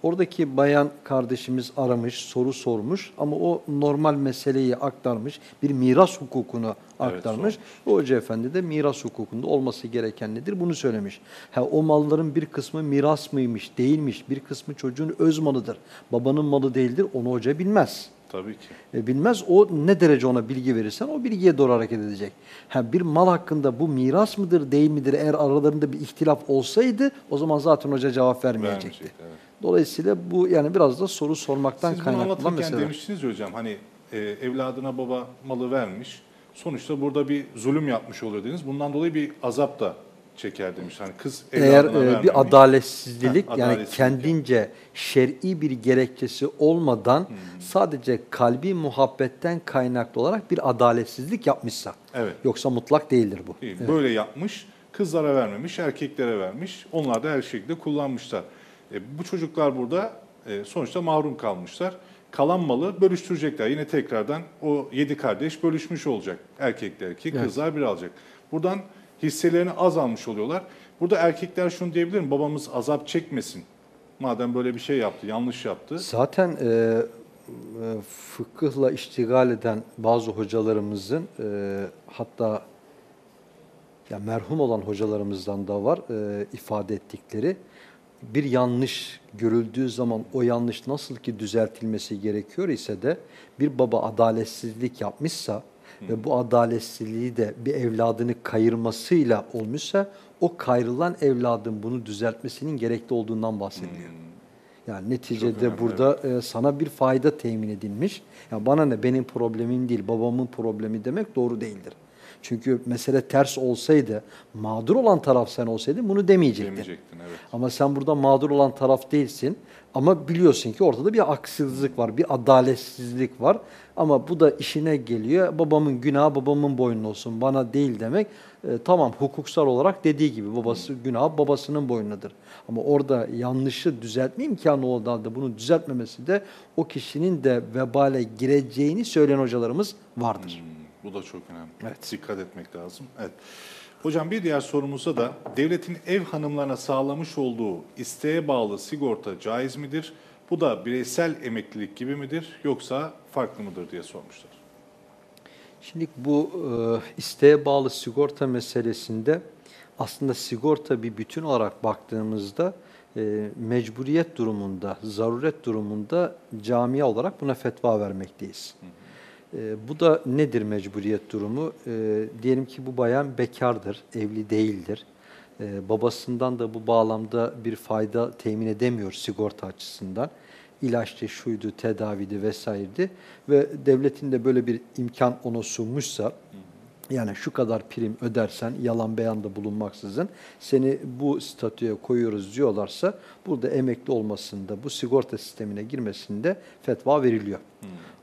Oradaki bayan kardeşimiz aramış, soru sormuş ama o normal meseleyi aktarmış, bir miras hukukunu Evet, aktarmış. o Hoca Efendi de miras hukukunda olması gereken nedir bunu söylemiş. Ha, o malların bir kısmı miras mıymış, değilmiş, bir kısmı çocuğun öz malıdır, babanın malı değildir onu hoca bilmez. Tabii ki. E, bilmez. O ne derece ona bilgi verirsen o bilgiye doğru hareket edecek. Ha, bir mal hakkında bu miras mıdır değil midir eğer aralarında bir ihtilaf olsaydı o zaman zaten hoca cevap vermeyecekti. Vermeyecek, evet. Dolayısıyla bu yani biraz da soru sormaktan Siz anlatırken mesele. demiştiniz hocam hani e, evladına baba malı vermiş. Sonuçta burada bir zulüm yapmış oluyor dediniz. Bundan dolayı bir azap da çeker demiş. Hani kız Eğer e, bir adaletsizlik Ha, yani adaletsizlik. kendince şer'i bir gerekçesi olmadan Hmm. sadece kalbi muhabbetten kaynaklı olarak bir adaletsizlik yapmışsa. Evet. Yoksa mutlak değildir bu. Değil, Böyle yapmış, kızlara vermemiş, erkeklere vermiş. Onlar da her şekilde kullanmışlar. E, bu çocuklar burada e, sonuçta mahrum kalmışlar. Kalan malı bölüştürecekler. Yine tekrardan o yedi kardeş bölüşmüş olacak. Erkekler iki, Evet. kızlar bir alacak. Buradan hisselerini az almış oluyorlar. Burada erkekler şunu diyebilir mi? Babamız azap çekmesin. Madem böyle bir şey yaptı, yanlış yaptı. Zaten e, e, fıkıhla iştigal eden bazı hocalarımızın e, hatta ya merhum olan hocalarımızdan da var e, ifade ettikleri bir yanlış görüldüğü zaman o yanlış nasıl ki düzeltilmesi gerekiyor ise de bir baba adaletsizlik yapmışsa ve bu adaletsizliği de bir evladını kayırmasıyla olmuşsa o kayrılan evladın bunu düzeltmesinin gerekli olduğundan bahsediliyor. Yani neticede önemli, burada e, sana bir fayda temin edilmiş. Ya bana ne benim problemim değil, babamın problemi demek doğru değildir. Çünkü mesele ters olsaydı, mağdur olan taraf sen olsaydın bunu demeyecektin. Demeyecektin evet. Ama sen burada mağdur olan taraf değilsin. Ama biliyorsun ki ortada bir haksızlık var, bir adaletsizlik var. Ama bu da işine geliyor. Babamın günahı babamın boynuna olsun, bana değil demek. E, tamam hukuksal olarak dediği gibi babası günah babasının boynunadır. Ama orada yanlışı düzeltme imkanı olduğu halde bunu düzeltmemesi de o kişinin de vebale gireceğini söyleyen hocalarımız vardır. Hmm, bu da çok önemli. Evet. Dikkat etmek lazım. Evet. Hocam bir diğer sorumuzda da devletin ev hanımlarına sağlamış olduğu isteğe bağlı sigorta caiz midir? Bu da bireysel emeklilik gibi midir yoksa farklı mıdır diye sormuşlar. Şimdi bu e, isteğe bağlı sigorta meselesinde aslında sigorta bir bütün olarak baktığımızda e, mecburiyet durumunda, zaruret durumunda camia olarak buna fetva vermekteyiz. E, bu da nedir mecburiyet durumu? E, diyelim ki bu bayan bekardır, evli değildir. E, babasından da bu bağlamda bir fayda temin edemiyor sigorta açısından. İlaçtı, şuydu, tedaviydi vesaireydi ve devletin de böyle bir imkan ona sunmuşsa, yani şu kadar prim ödersen yalan beyanda bulunmaksızın seni bu statüye koyuyoruz diyorlarsa burada emekli olmasında bu sigorta sistemine girmesinde fetva veriliyor.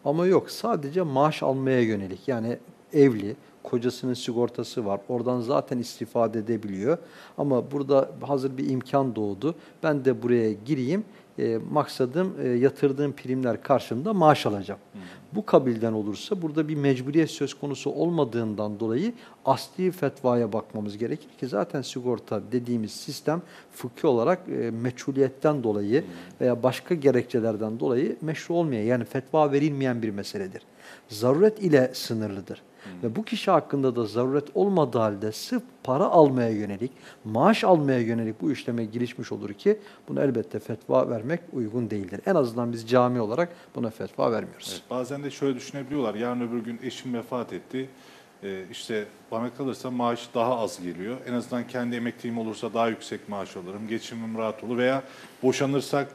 Ama yok sadece maaş almaya yönelik yani evli kocasının sigortası var oradan zaten istifade edebiliyor. Ama burada hazır bir imkan doğdu ben de buraya gireyim e, maksadım e, yatırdığım primler karşılığında maaş alacağım. Bu kabilden olursa burada bir mecburiyet söz konusu olmadığından dolayı asli fetvaya bakmamız gerekir ki zaten sigorta dediğimiz sistem fıkhi olarak e, meçhuliyetten dolayı veya başka gerekçelerden dolayı meşru olmayan yani fetva verilmeyen bir meseledir. Zaruret ile sınırlıdır. Ve bu kişi hakkında da zaruret olmadığı halde sırf para almaya yönelik, maaş almaya yönelik bu işleme girişmiş olur ki bunu elbette fetva vermek uygun değildir. En azından biz cami olarak buna fetva vermiyoruz. Evet, bazen de şöyle düşünebiliyorlar. Yarın öbür gün eşim vefat etti. Ee, işte bana kalırsa maaş daha az geliyor. En azından kendi emekliliğim olursa daha yüksek maaş alırım. Geçimim rahat olur. Veya boşanırsak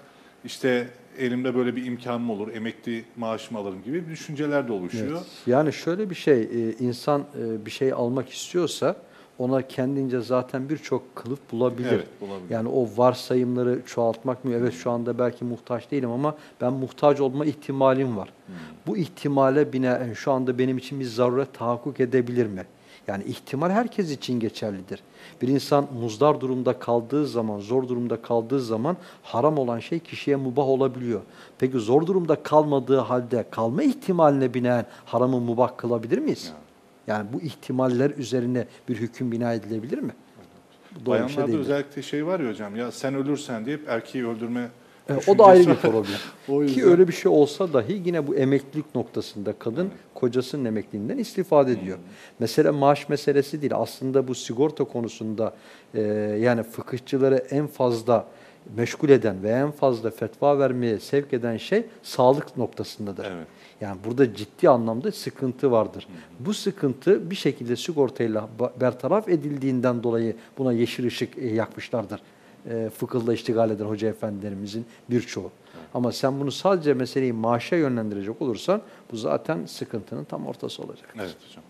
işte elimde böyle bir imkanım olur. Emekli maaşımı alırım gibi düşünceler de oluşuyor. Evet. Yani şöyle bir şey, e, insan e, bir şey almak istiyorsa ona kendince zaten birçok kılıf bulabilir. Evet, bulabilir. Yani o varsayımları çoğaltmak mı? Evet şu anda belki muhtaç değilim ama ben muhtaç olma ihtimalim var. Hmm. Bu ihtimale binaen şu anda benim için bir zaruret tahakkuk edebilir mi? Yani ihtimal herkes için geçerlidir. Bir insan muzdar durumda kaldığı zaman, zor durumda kaldığı zaman haram olan şey kişiye mubah olabiliyor. Peki zor durumda kalmadığı halde kalma ihtimaline binaen haramı mubah kılabilir miyiz? Yani bu ihtimaller üzerine bir hüküm bina edilebilir mi? Doğru şey Bayanlarda değildir. özellikle şey var ya hocam ya sen ölürsen deyip erkeği öldürme Evet, o da ayrı bir düşüncesi problem. Ki öyle bir şey olsa dahi yine bu emeklilik noktasında kadın kocasının emekliliğinden istifade ediyor. Mesele maaş meselesi değil. Aslında bu sigorta konusunda e, yani fıkıhçıları en fazla meşgul eden ve en fazla fetva vermeye sevk eden şey sağlık noktasındadır. Evet. Yani burada ciddi anlamda sıkıntı vardır. Bu sıkıntı bir şekilde sigortayla bertaraf edildiğinden dolayı buna yeşil ışık e, yakmışlardır. E, fıkıhla iştigal eden hoca efendilerimizin birçoğu. Ama sen bunu sadece meseleyi maaşa yönlendirecek olursan bu zaten sıkıntının tam ortası olacak. Evet hocam.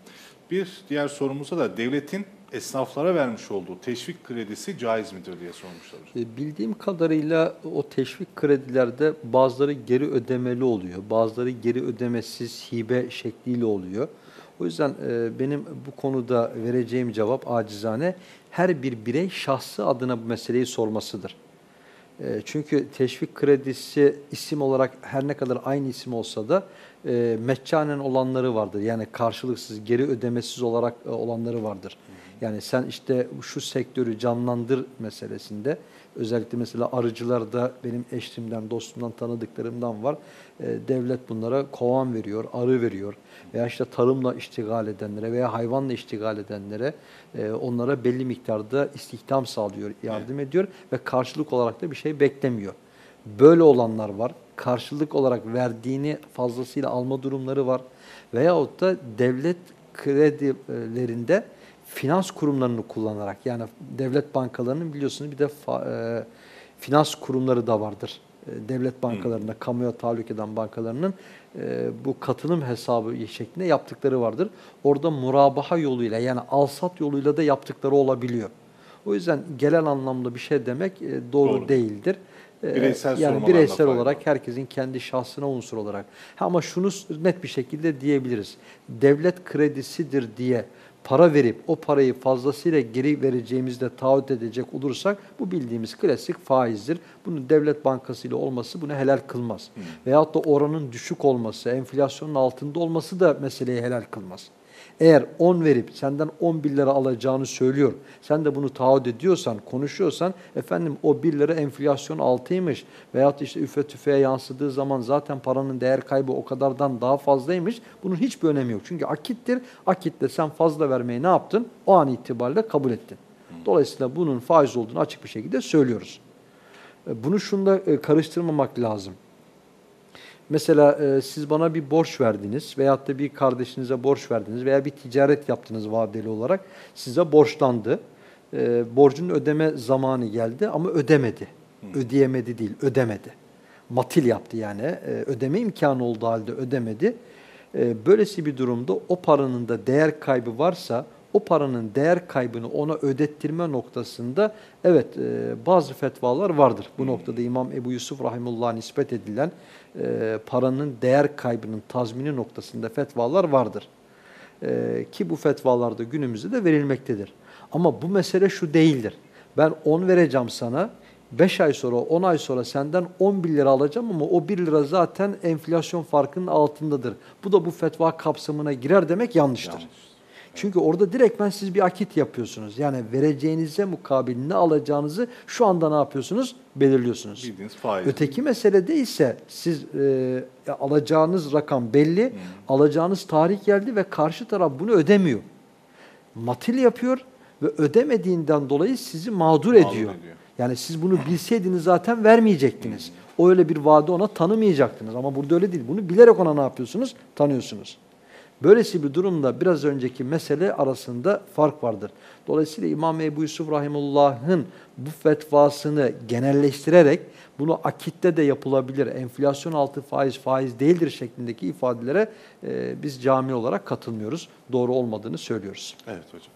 Bir diğer sorumuza da devletin esnaflara vermiş olduğu teşvik kredisi caiz midir diye sormuşlar hocam. E, Bildiğim kadarıyla o teşvik kredilerde bazıları geri ödemeli oluyor, bazıları geri ödemesiz hibe şekliyle oluyor. O yüzden e, benim bu konuda vereceğim cevap acizane her bir birey şahsı adına bu meseleyi sormasıdır. E, Çünkü teşvik kredisi isim olarak her ne kadar aynı isim olsa da e, meccanen olanları vardır. Yani karşılıksız, geri ödemesiz olarak e, olanları vardır. Yani sen işte şu sektörü canlandır meselesinde özellikle mesela arıcılarda benim eşimden, dostumdan, tanıdıklarımdan var. E, devlet bunlara kovan veriyor, arı veriyor veya işte tarımla iştigal edenlere veya hayvanla iştigal edenlere e, onlara belli miktarda istihdam sağlıyor, yardım ediyor ve karşılık olarak da bir şey beklemiyor. Böyle olanlar var. Karşılık olarak verdiğini fazlasıyla alma durumları var. Veyahut da devlet kredilerinde finans kurumlarını kullanarak yani devlet bankalarının biliyorsunuz bir de fa- e, finans kurumları da vardır. E, devlet bankalarında, kamuya tahallük eden bankalarının e, bu katılım hesabı şeklinde yaptıkları vardır. Orada murabaha yoluyla yani alsat yoluyla da yaptıkları olabiliyor. O yüzden genel anlamda bir şey demek e, doğru, Doğru. değildir. E, Bireysel yani bireysel olarak var. herkesin kendi şahsına unsur olarak. Ha, Ama şunu net bir şekilde diyebiliriz. Devlet kredisidir diye para verip o parayı fazlasıyla geri vereceğimizde taahhüt edecek olursak bu bildiğimiz klasik faizdir. Bunun devlet bankasıyla olması bunu helal kılmaz. Veyahut da oranın düşük olması, enflasyonun altında olması da meseleyi helal kılmaz. Eğer 10 verip senden 11 lira alacağını söylüyor, sen de bunu taahhüt ediyorsan, konuşuyorsan, efendim o 1 lira enflasyon altıymış veyahut işte üfe tüfeğe yansıdığı zaman zaten paranın değer kaybı o kadardan daha fazlaymış, bunun hiçbir önemi yok. Çünkü akittir, akitte sen fazla vermeyi ne yaptın? O an itibariyle kabul ettin. Dolayısıyla bunun faiz olduğunu açık bir şekilde söylüyoruz. E, Bunu şunda e, karıştırmamak lazım. Mesela e, siz bana bir borç verdiniz veyahut da bir kardeşinize borç verdiniz veya bir ticaret yaptınız vadeli olarak size borçlandı. E, borcun ödeme zamanı geldi ama ödemedi. Ödeyemedi değil, ödemedi. Matil yaptı yani. E, ödeme imkanı olduğu halde ödemedi. E, böylesi bir durumda o paranın da değer kaybı varsa o paranın değer kaybını ona ödettirme noktasında evet e, bazı fetvalar vardır. Bu noktada İmam Ebu Yusuf Rahimullah'a nispet edilen e, paranın değer kaybının tazmini noktasında fetvalar vardır. E, ki bu fetvalarda günümüzde de verilmektedir. Ama bu mesele şu değildir. Ben 10 vereceğim sana, 5 ay sonra, 10 ay sonra senden 11 lira alacağım ama o 1 lira zaten enflasyon farkının altındadır. Bu da bu fetva kapsamına girer demek yanlıştır. Yanlış. Çünkü orada direktmen siz bir akit yapıyorsunuz. Yani vereceğinize mukabil ne alacağınızı şu anda ne yapıyorsunuz? Belirliyorsunuz. Bildiğiniz faiz. Öteki meselede ise siz e, alacağınız rakam belli, alacağınız tarih geldi ve karşı taraf bunu ödemiyor. Matil yapıyor ve ödemediğinden dolayı sizi mağdur, ediyor. ediyor. Yani siz bunu bilseydiniz zaten vermeyecektiniz. O öyle bir vaadi ona tanımayacaktınız. Ama burada öyle değil. Bunu bilerek ona ne yapıyorsunuz? Tanıyorsunuz. Böylesi bir durumda biraz önceki mesele arasında fark vardır. Dolayısıyla İmam Ebu Yusuf Rahimullah'ın bu fetvasını genelleştirerek bunu akitte de yapılabilir, enflasyon altı faiz faiz değildir şeklindeki ifadelere e, biz cami olarak katılmıyoruz. Doğru olmadığını söylüyoruz. Evet hocam.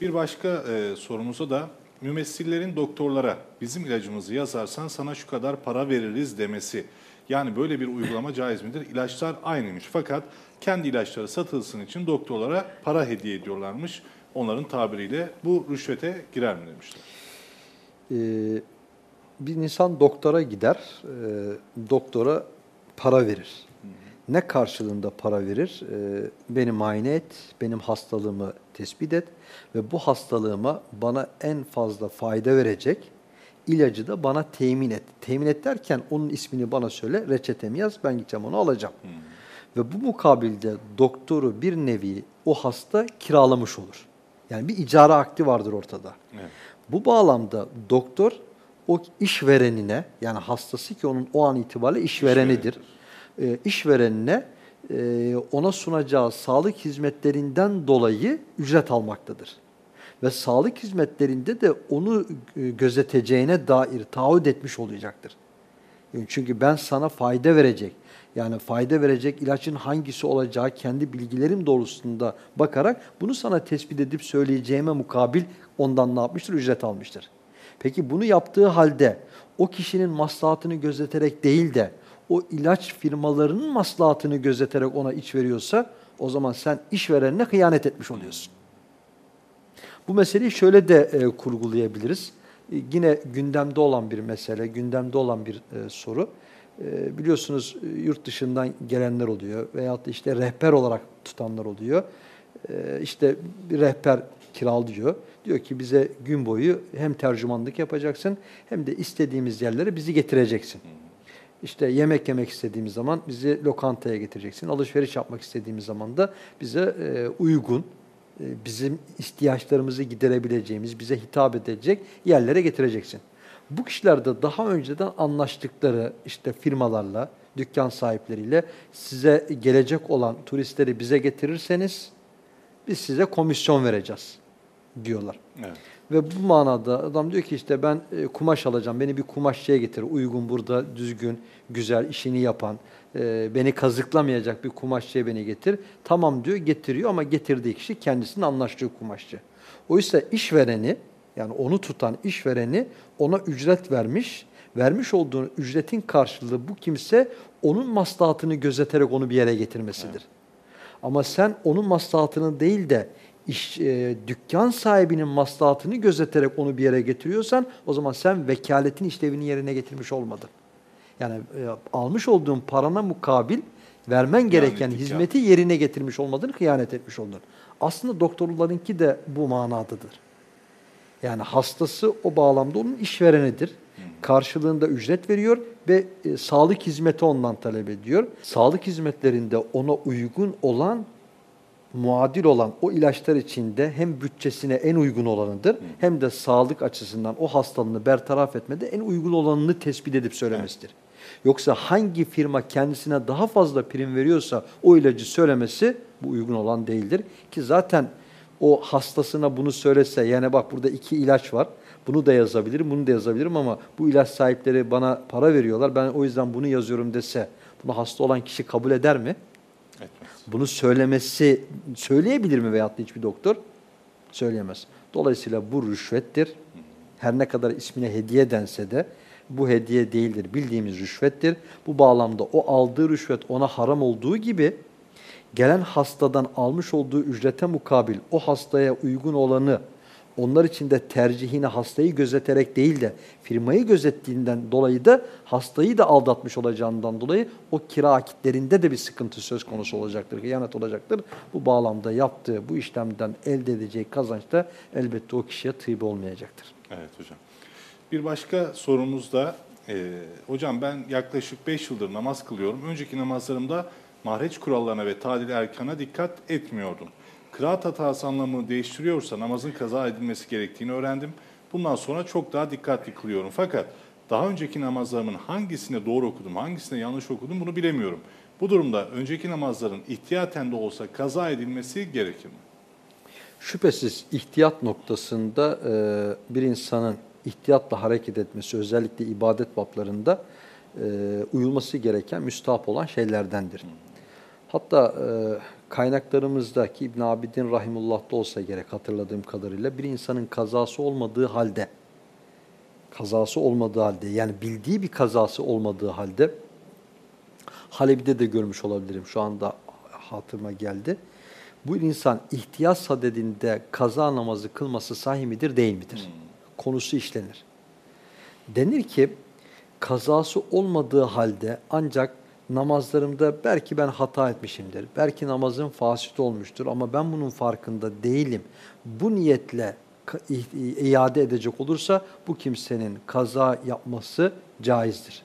Bir başka e, sorumuza da mümessillerin doktorlara bizim ilacımızı yazarsan sana şu kadar para veririz demesi. Yani böyle bir uygulama caiz midir? İlaçlar aynıymış fakat kendi ilaçları satılsın için doktorlara para hediye ediyorlarmış. Onların tabiriyle bu rüşvete girer mi demişler. Ee, bir insan doktora gider, e, doktora para verir. Ne karşılığında para verir? Ee, beni muayene et, benim hastalığımı tespit et ve bu hastalığıma bana en fazla fayda verecek ilacı da bana temin et. Temin et derken onun ismini bana söyle, reçetemi yaz, ben gideceğim onu alacağım. Ve bu mukabilde doktoru bir nevi o hasta kiralamış olur. Yani bir icara akdi vardır ortada. Evet. Bu bağlamda doktor o işverenine yani hastası ki onun o an itibariyle işverenidir. E, işverenine e, ona sunacağı sağlık hizmetlerinden dolayı ücret almaktadır. Ve sağlık hizmetlerinde de onu e, gözeteceğine dair taahhüt etmiş olacaktır. Çünkü ben sana fayda verecek, yani fayda verecek ilacın hangisi olacağı kendi bilgilerim doğrultusunda bakarak bunu sana tespit edip söyleyeceğime mukabil ondan ne yapmıştır? Ücret almıştır. Peki bunu yaptığı halde o kişinin maslahatını gözeterek değil de o ilaç firmalarının maslahatını gözeterek ona iç veriyorsa o zaman sen işverenine hıyanet etmiş oluyorsun. Bu meseleyi şöyle de e, kurgulayabiliriz. E, yine gündemde olan bir mesele, gündemde olan bir e, soru. E, biliyorsunuz e, yurt dışından gelenler oluyor veyahut da işte rehber olarak tutanlar oluyor. E, işte bir rehber kiralıyor. Diyor ki bize gün boyu hem tercümanlık yapacaksın hem de istediğimiz yerlere bizi getireceksin. İşte yemek yemek istediğimiz zaman bizi lokantaya getireceksin. Alışveriş yapmak istediğimiz zaman da bize e, uygun, e, bizim ihtiyaçlarımızı giderebileceğimiz, bize hitap edecek yerlere getireceksin. Bu kişiler de daha önceden anlaştıkları işte firmalarla, dükkan sahipleriyle size gelecek olan turistleri bize getirirseniz biz size komisyon vereceğiz diyorlar. Evet. Ve bu manada adam diyor ki işte ben e, kumaş alacağım, beni bir kumaşçıya getir. Uygun burada düzgün, güzel, işini yapan, e, beni kazıklamayacak bir kumaşçıya beni getir. Tamam diyor, getiriyor ama getirdiği kişi kendisinin anlaştığı kumaşçı. Oysa işvereni, yani onu tutan işvereni ona ücret vermiş. Vermiş olduğu ücretin karşılığı bu kimse onun maslahatını gözeterek onu bir yere getirmesidir. Ama sen onun maslahatını değil de iş, e, dükkan sahibinin maslahatını gözeterek onu bir yere getiriyorsan o zaman sen vekaletin işlevini yerine getirmiş olmadın. Yani e, almış olduğun parana mukabil vermen gereken dükkan. hizmeti yerine getirmiş olmadın, hıyanet etmiş oldun. Aslında doktorlarınki de bu manadadır. Yani hastası o bağlamda onun işverenidir. Karşılığında ücret veriyor ve e, sağlık hizmeti ondan talep ediyor. Sağlık hizmetlerinde ona uygun olan, muadil olan o ilaçlar içinde hem bütçesine en uygun olanıdır hem de sağlık açısından o hastalığını bertaraf etmede en uygun olanını tespit edip söylemesidir. Yoksa hangi firma kendisine daha fazla prim veriyorsa o ilacı söylemesi bu uygun olan değildir. Ki zaten o hastasına bunu söylese yani bak burada iki ilaç var. Bunu da yazabilirim, bunu da yazabilirim ama bu ilaç sahipleri bana para veriyorlar. Ben o yüzden bunu yazıyorum dese bunu hasta olan kişi kabul eder mi? Etmez. Bunu söylemesi söyleyebilir mi veyahut da hiçbir doktor? Söyleyemez. Dolayısıyla bu rüşvettir. Her ne kadar ismine hediye dense de bu hediye değildir. Bildiğimiz rüşvettir. Bu bağlamda o aldığı rüşvet ona haram olduğu gibi gelen hastadan almış olduğu ücrete mukabil o hastaya uygun olanı onlar için de tercihini hastayı gözeterek değil de firmayı gözettiğinden dolayı da hastayı da aldatmış olacağından dolayı o kira akitlerinde de bir sıkıntı söz konusu olacaktır, hıyanet olacaktır. Bu bağlamda yaptığı bu işlemden elde edeceği kazanç da elbette o kişiye tıybe olmayacaktır. Evet hocam. Bir başka sorumuz da e, hocam ben yaklaşık 5 yıldır namaz kılıyorum. Önceki namazlarımda mahreç kurallarına ve tadil erkana dikkat etmiyordum. Kıraat hatası anlamını değiştiriyorsa namazın kaza edilmesi gerektiğini öğrendim. Bundan sonra çok daha dikkatli kılıyorum. Fakat daha önceki namazlarımın hangisine doğru okudum, hangisine yanlış okudum bunu bilemiyorum. Bu durumda önceki namazların ihtiyaten de olsa kaza edilmesi gerekir mi? Şüphesiz ihtiyat noktasında e, bir insanın ihtiyatla hareket etmesi özellikle ibadet bablarında e, uyulması gereken müstahap olan şeylerdendir. Hatta e, kaynaklarımızdaki İbn Abidin Rahimullah'ta olsa gerek hatırladığım kadarıyla bir insanın kazası olmadığı halde kazası olmadığı halde yani bildiği bir kazası olmadığı halde Halebi'de de görmüş olabilirim şu anda hatırıma geldi. Bu insan ihtiyaç sadedinde kaza namazı kılması sahih midir değil midir? Konusu işlenir. Denir ki kazası olmadığı halde ancak namazlarımda belki ben hata etmişimdir. Belki namazım fasit olmuştur ama ben bunun farkında değilim. Bu niyetle iade edecek olursa bu kimsenin kaza yapması caizdir.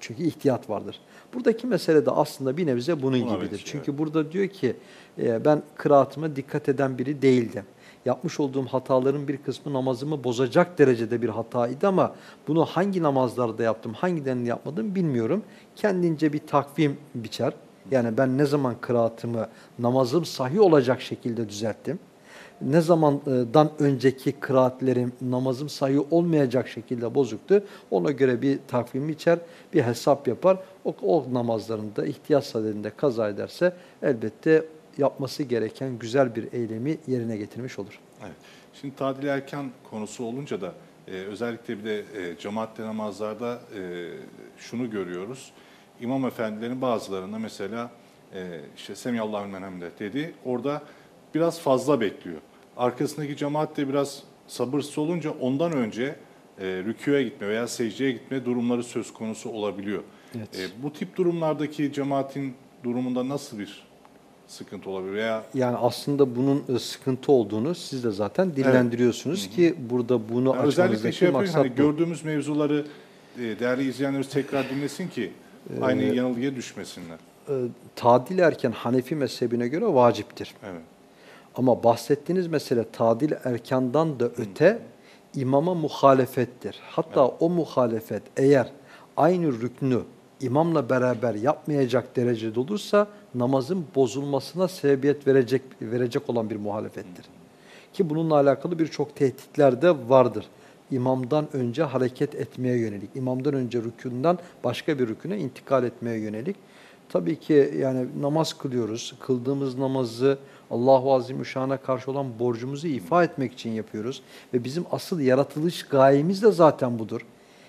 Çünkü ihtiyat vardır. Buradaki mesele de aslında bir nebze bunun Buna gibidir. benziyor, Çünkü burada diyor ki e, ben kıraatıma dikkat eden biri değildim. Yapmış olduğum hataların bir kısmı namazımı bozacak derecede bir hataydı ama bunu hangi namazlarda yaptım, hangilerini yapmadım bilmiyorum. Kendince bir takvim biçer. Yani ben ne zaman kıraatımı namazım sahih olacak şekilde düzelttim. Ne zamandan önceki kıraatlerim namazım sahih olmayacak şekilde bozuktu. Ona göre bir takvim içer, bir hesap yapar. O, o namazlarında ihtiyaç sadedinde kaza ederse elbette yapması gereken güzel bir eylemi yerine getirmiş olur. Evet. Şimdi tadil erken konusu olunca da e, özellikle bir de e, cemaatle namazlarda e, şunu görüyoruz. İmam efendilerin bazılarında mesela e, işte Semiyallahu menhamde dedi. Orada biraz fazla bekliyor. Arkasındaki cemaat de biraz sabırsız olunca ondan önce e, rüküye gitme veya secdeye gitme durumları söz konusu olabiliyor. Evet. E, bu tip durumlardaki cemaatin durumunda nasıl bir sıkıntı olabilir veya Yani aslında bunun e, sıkıntı olduğunu siz de zaten dillendiriyorsunuz ki burada bunu Yani özellikle şey yapayım, maksat hani bu. gördüğümüz mevzuları e, değerli izleyenlerimiz tekrar dinlesin ki aynı Ee, yanılgıya düşmesinler. E, Tadil erken Hanefi mezhebine göre vaciptir. Evet. Ama bahsettiğiniz mesele tadil erkandan da öte imama muhalefettir. Hatta o muhalefet eğer aynı rüknü imamla beraber yapmayacak derecede olursa namazın bozulmasına sebebiyet verecek verecek olan bir muhalefettir. Ki bununla alakalı birçok tehditler de vardır. İmamdan önce hareket etmeye yönelik, imamdan önce rükünden başka bir rüküne intikal etmeye yönelik. Tabii ki yani namaz kılıyoruz. Kıldığımız namazı Allahu Azimüşşan'a karşı olan borcumuzu ifa etmek için yapıyoruz. Ve bizim asıl yaratılış gayemiz de zaten budur.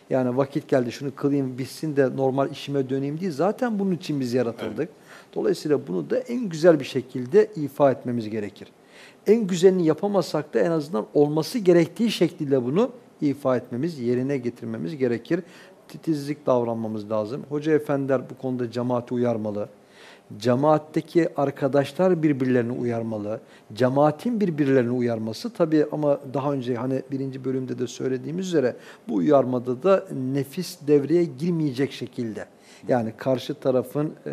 Yani vakit geldi şunu kılayım bitsin de normal işime döneyim değil. Zaten bunun için biz yaratıldık. Dolayısıyla bunu da en güzel bir şekilde ifa etmemiz gerekir. En güzelini yapamasak da en azından olması gerektiği şekilde bunu ifa etmemiz, yerine getirmemiz gerekir. Titizlik davranmamız lazım. Hoca efendiler bu konuda cemaati uyarmalı. Cemaatteki arkadaşlar birbirlerini uyarmalı. Cemaatin birbirlerini uyarması tabii ama daha önce hani birinci bölümde de söylediğimiz üzere bu uyarmada da nefis devreye girmeyecek şekilde. Yani karşı tarafın e,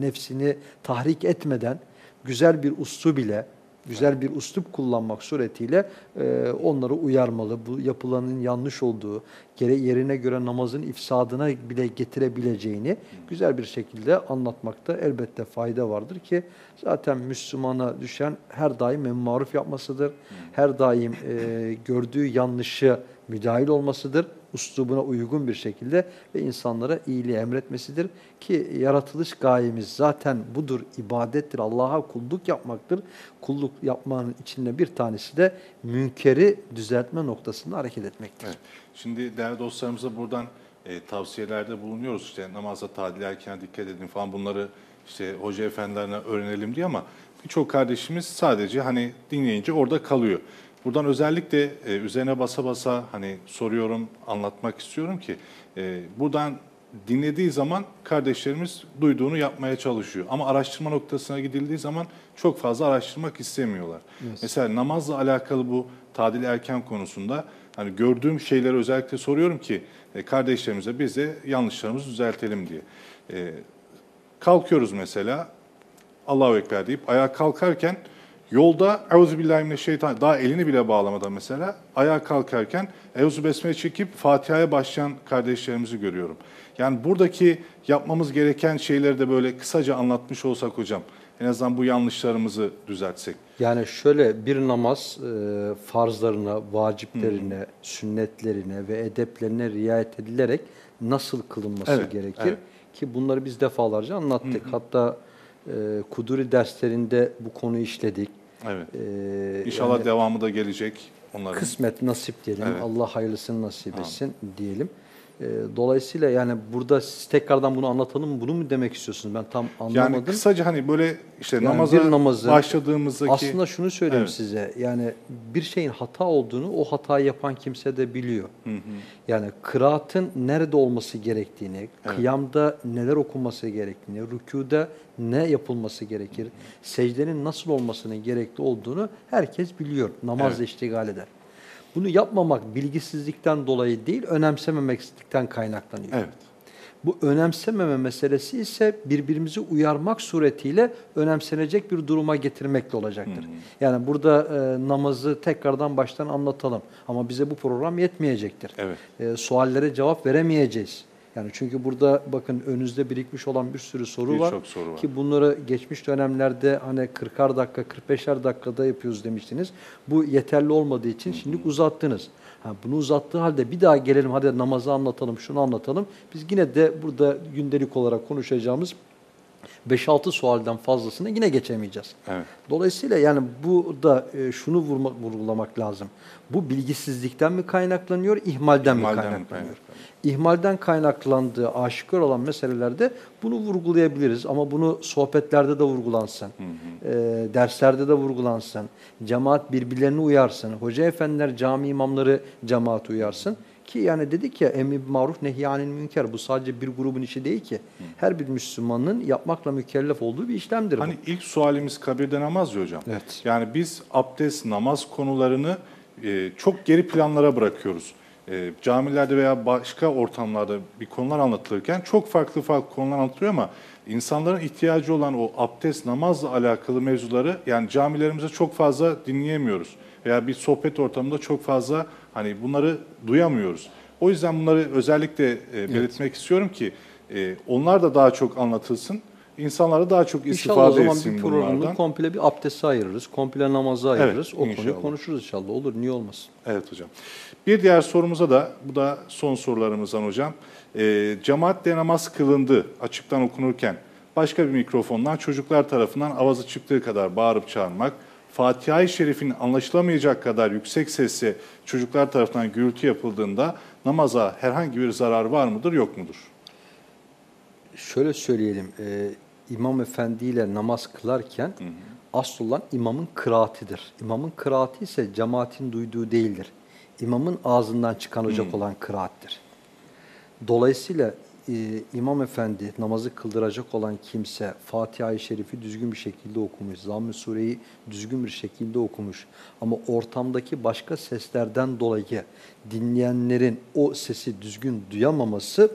nefsini tahrik etmeden güzel bir uslu bile güzel bir uslup kullanmak suretiyle e, onları uyarmalı. Bu yapılanın yanlış olduğu, yerine göre namazın ifsadına bile getirebileceğini güzel bir şekilde anlatmakta elbette fayda vardır ki zaten Müslümana düşen her daim emmaruf yapmasıdır. Her daim e, gördüğü yanlışı müdahil olmasıdır. Uslubuna uygun bir şekilde ve insanlara iyiliği emretmesidir. Ki yaratılış gayemiz zaten budur, ibadettir, Allah'a kulluk yapmaktır. Kulluk yapmanın içinde bir tanesi de münkeri düzeltme noktasında hareket etmektir. Evet. Şimdi değerli dostlarımıza buradan e, tavsiyelerde bulunuyoruz. İşte namazda tadil erken dikkat edin falan bunları işte hoca efendilerine öğrenelim diye ama birçok kardeşimiz sadece hani dinleyince orada kalıyor. Buradan özellikle e, üzerine basa basa hani soruyorum, anlatmak istiyorum ki e, buradan dinlediği zaman kardeşlerimiz duyduğunu yapmaya çalışıyor. Ama araştırma noktasına gidildiği zaman çok fazla araştırmak istemiyorlar. Mesela namazla alakalı bu tadil erken konusunda hani gördüğüm şeyleri özellikle soruyorum ki e, kardeşlerimize biz de yanlışlarımızı düzeltelim diye. E, kalkıyoruz mesela Allahu Ekber deyip ayağa kalkarken yolda Euzubillahimineşşeytan daha elini bile bağlamadan mesela ayağa kalkarken Euzu Besmele çekip Fatiha'ya başlayan kardeşlerimizi görüyorum. Yani buradaki yapmamız gereken şeyleri de böyle kısaca anlatmış olsak hocam. En azından bu yanlışlarımızı düzeltsek. Yani şöyle bir namaz e, farzlarına, vaciplerine, sünnetlerine ve edeplerine riayet edilerek nasıl kılınması Evet, gerekir? evet. Ki bunları biz defalarca anlattık. Hatta e, Kuduri derslerinde bu konuyu işledik. Evet. E, İnşallah yani devamı da gelecek onların. kısmet, nasip diyelim. Evet. Allah hayırlısını nasip etsin diyelim. E, dolayısıyla yani burada siz tekrardan bunu anlatalım? Bunu mu demek istiyorsunuz? Ben tam anlamadım. Yani kısaca hani böyle işte Yani namaza bir namazın başladığımızdaki Aslında şunu söyleyeyim Evet. size. Yani bir şeyin hata olduğunu o hatayı yapan kimse de biliyor. Yani kıraatın nerede olması gerektiğini, kıyamda neler okunması gerektiğini, rükuda ne yapılması gerekir, secdenin nasıl olmasının gerekli olduğunu herkes biliyor. Namazla Evet. iştigal eder. Bunu yapmamak bilgisizlikten dolayı değil, önemsememekten kaynaklanıyor. Evet. Bu önemsememe meselesi ise birbirimizi uyarmak suretiyle önemsenecek bir duruma getirmekle olacaktır. Yani burada e, namazı tekrardan baştan anlatalım ama bize bu program yetmeyecektir. Evet. E, suallere cevap veremeyeceğiz. Yani çünkü burada bakın önünüzde birikmiş olan bir sürü soru var Birçok soru var. ki bunları geçmiş dönemlerde hani 40'ar dakika 45'er dakikada yapıyoruz demiştiniz. Bu yeterli olmadığı için şimdi uzattınız. Ha, bunu uzattığı halde bir daha gelelim hadi namazı anlatalım, şunu anlatalım. Biz yine de burada gündelik olarak konuşacağımız 5-6 sualden fazlasını yine geçemeyeceğiz. Evet. Dolayısıyla yani burada e, şunu vurmak, vurgulamak lazım. Bu bilgisizlikten mi kaynaklanıyor, ihmalden, mi İhmalden mi kaynaklanıyor? kaynaklanıyor? İhmalden kaynaklandığı aşikar olan meselelerde bunu vurgulayabiliriz. Ama bunu sohbetlerde de vurgulansın, e, derslerde de vurgulansın, cemaat birbirlerini uyarsın, hoca efendiler, cami imamları cemaat uyarsın. Ki yani dedik ya emri maruf nehyanil münker bu sadece bir grubun işi değil ki. Her bir Müslümanın yapmakla mükellef olduğu bir işlemdir bu. Hani ilk sualimiz kabirde namaz ya hocam. Evet. Yani biz abdest, namaz konularını e, çok geri planlara bırakıyoruz. E, camilerde veya başka ortamlarda bir konular anlatılırken çok farklı farklı konular anlatılıyor ama insanların ihtiyacı olan o abdest, namazla alakalı mevzuları yani camilerimizde çok fazla dinleyemiyoruz. Veya bir sohbet ortamında çok fazla hani bunları duyamıyoruz. O yüzden bunları özellikle e, belirtmek istiyorum ki e, onlar da daha çok anlatılsın. İnsanlara daha çok İnşallah o istifade zaman etsin bir programı bunlardan. komple bir abdeste ayırırız, komple namaza ayırırız. o konuyu inşallah. konuşuruz inşallah. Olur, niye olmasın? Evet hocam. Bir diğer sorumuza da, bu da son sorularımızdan hocam. E, cemaatle namaz kılındı açıktan okunurken başka bir mikrofondan çocuklar tarafından avazı çıktığı kadar bağırıp çağırmak, Fatiha-i Şerif'in anlaşılamayacak kadar yüksek sesle çocuklar tarafından gürültü yapıldığında namaza herhangi bir zarar var mıdır, yok mudur? Şöyle söyleyelim, e, imam efendiyle namaz kılarken asıl olan imamın kıraatidir. İmamın kıraati ise cemaatin duyduğu değildir. İmamın ağzından çıkanacak olan kıraattir. Dolayısıyla e, imam efendi namazı kıldıracak olan kimse Fatiha-i Şerif'i düzgün bir şekilde okumuş, Zamm-ı Sure'yi düzgün bir şekilde okumuş ama ortamdaki başka seslerden dolayı dinleyenlerin o sesi düzgün duyamaması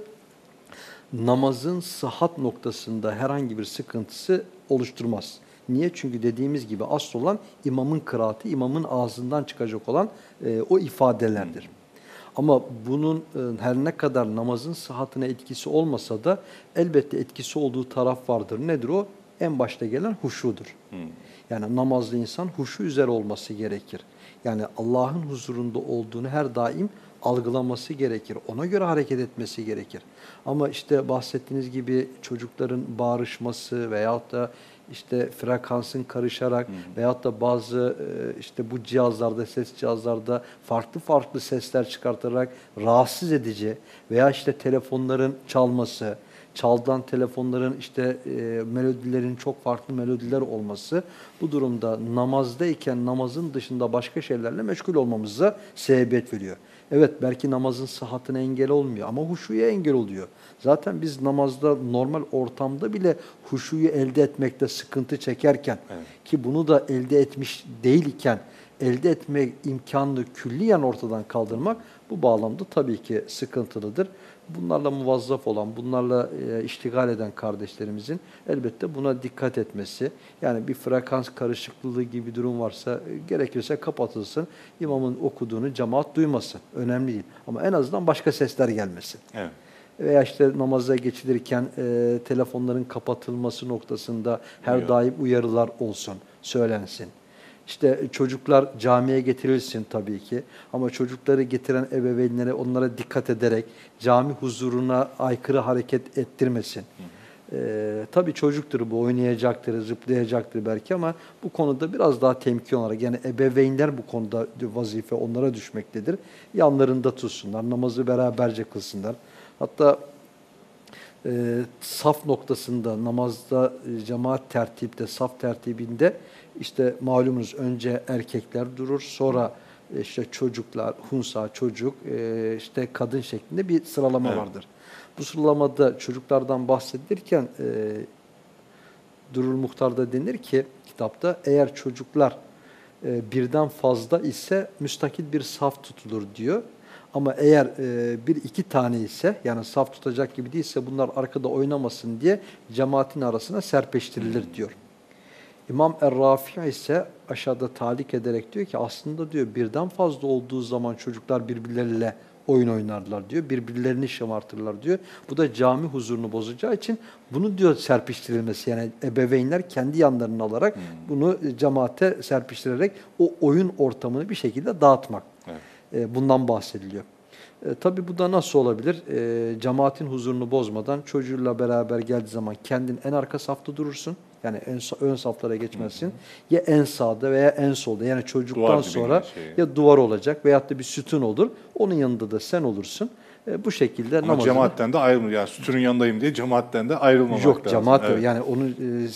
namazın sıhhat noktasında herhangi bir sıkıntısı oluşturmaz. Niye? Çünkü dediğimiz gibi asıl olan imamın kıraati, imamın ağzından çıkacak olan e, o ifadelerdir. Ama bunun e, her ne kadar namazın sıhhatine etkisi olmasa da elbette etkisi olduğu taraf vardır. Nedir o? En başta gelen huşudur. Yani namazlı insan huşu üzere olması gerekir. Yani Allah'ın huzurunda olduğunu her daim algılaması gerekir. Ona göre hareket etmesi gerekir. Ama işte bahsettiğiniz gibi çocukların bağırışması veyahut da işte frekansın karışarak veyahut da bazı e, işte bu cihazlarda, ses cihazlarda farklı farklı sesler çıkartarak rahatsız edici veya işte telefonların çalması, çaldan telefonların işte e, melodilerin çok farklı melodiler olması bu durumda namazdayken namazın dışında başka şeylerle meşgul olmamıza sebebiyet veriyor. Evet belki namazın sıhhatine engel olmuyor ama huşuya engel oluyor. Zaten biz namazda normal ortamda bile huşuyu elde etmekte sıkıntı çekerken ki bunu da elde etmiş değilken elde etme imkanını külliyen ortadan kaldırmak bu bağlamda tabii ki sıkıntılıdır. Bunlarla muvazzaf olan, bunlarla e, iştigal eden kardeşlerimizin elbette buna dikkat etmesi. Yani bir frekans karışıklığı gibi bir durum varsa e, gerekirse kapatılsın. İmamın okuduğunu cemaat duymasın. Önemli değil. Ama en azından başka sesler gelmesin. Evet. Veya işte namaza geçilirken e, telefonların kapatılması noktasında her Uyarı. daim uyarılar olsun, söylensin. İşte çocuklar camiye getirilsin tabii ki ama çocukları getiren ebeveynlere onlara dikkat ederek cami huzuruna aykırı hareket ettirmesin. Ee, tabii çocuktur bu oynayacaktır, zıplayacaktır belki ama bu konuda biraz daha temkin olarak yani ebeveynler bu konuda vazife onlara düşmektedir. Yanlarında tutsunlar, namazı beraberce kılsınlar. Hatta e, saf noktasında namazda e, cemaat tertipte, saf tertibinde işte malumunuz önce erkekler durur, sonra e, işte çocuklar, hunsa, çocuk, e, işte kadın şeklinde bir sıralama Evet. vardır. Bu sıralamada çocuklardan bahsedilirken e, Durul Muhtar'da denir ki kitapta eğer çocuklar e, birden fazla ise müstakil bir saf tutulur diyor. Ama eğer e, bir iki tane ise yani saf tutacak gibi değilse bunlar arkada oynamasın diye cemaatin arasına serpeştirilir diyor. İmam Er-Rafi ise aşağıda talik ederek diyor ki aslında diyor birden fazla olduğu zaman çocuklar birbirleriyle oyun oynarlar diyor. Birbirlerini şımartırlar diyor. Bu da cami huzurunu bozacağı için bunu diyor serpiştirilmesi yani ebeveynler kendi yanlarını alarak bunu cemaate serpiştirerek o oyun ortamını bir şekilde dağıtmak. Evet. E, bundan bahsediliyor. E, tabii bu da nasıl olabilir? E, cemaatin huzurunu bozmadan çocuğuyla beraber geldiği zaman kendin en arka safta durursun. Yani en ön saflara geçmezsin. Ya en sağda veya en solda. Yani çocuktan Duvar sonra şey. ya duvar olacak veyahut da bir sütun olur. Onun yanında da sen olursun. E, bu şekilde Ama namazını... cemaatten de ayrılmıyor. Yani sütünün yanındayım diye cemaatten de ayrılmamak Yok lazım. cemaat yok. Evet. yani onun e,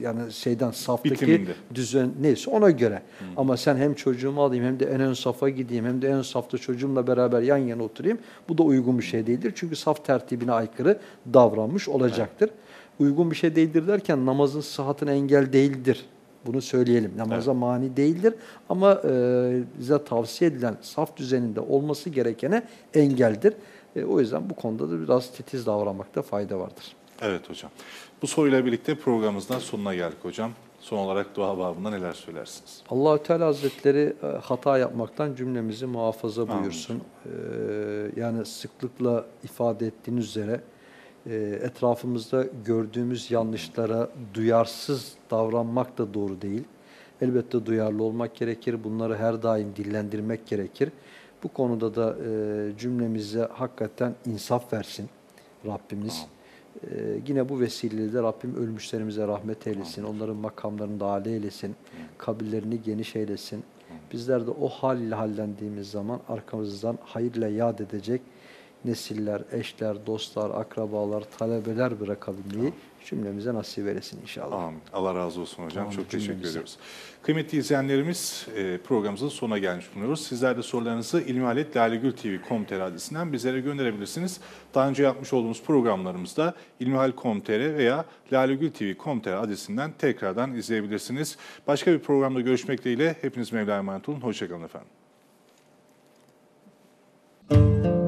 yani şeyden saftaki Bitiminde. düzen neyse ona göre. Ama sen hem çocuğumu alayım hem de en ön safa gideyim hem de en safta çocuğumla beraber yan yana oturayım. Bu da uygun bir şey değildir. Çünkü saf tertibine aykırı davranmış olacaktır. Uygun bir şey değildir derken namazın sıhhatine engel değildir. Bunu söyleyelim. Namaza mani değildir ama e, bize tavsiye edilen saf düzeninde olması gerekene engeldir. E, o yüzden bu konuda da biraz titiz davranmakta fayda vardır. Evet hocam. Bu soruyla birlikte programımızdan sonuna geldik hocam. Son olarak dua babında neler söylersiniz? Allahü Teala Hazretleri e, hata yapmaktan cümlemizi muhafaza buyursun. Ee, yani sıklıkla ifade ettiğiniz üzere e, etrafımızda gördüğümüz yanlışlara duyarsız davranmak da doğru değil. Elbette duyarlı olmak gerekir. Bunları her daim dillendirmek gerekir. Bu konuda da e, cümlemize hakikaten insaf versin Rabbimiz. Ee, yine bu vesileyle de Rabbim ölmüşlerimize rahmet eylesin. Onların makamlarını da âli eylesin. Kabirlerini geniş eylesin. Bizler de o hal ile hallendiğimiz zaman arkamızdan hayırla yad edecek nesiller, eşler, dostlar, akrabalar, talebeler bırakabilmeyi cümlemize nasip eylesin inşallah. Amin. Allah razı olsun hocam. Amin. Çok cümlemize. teşekkür ediyoruz. Kıymetli izleyenlerimiz e, programımızın sonuna gelmiş bulunuyoruz. Sizler de sorularınızı ilmihaletlalegültv.com.tr adresinden bizlere gönderebilirsiniz. Daha önce yapmış olduğumuz programlarımızda ilmihal.com.tr veya lalegültv.com.tr adresinden tekrardan izleyebilirsiniz. Başka bir programda görüşmek dileğiyle hepiniz Mevla'ya emanet olun. Hoşçakalın efendim. Müzik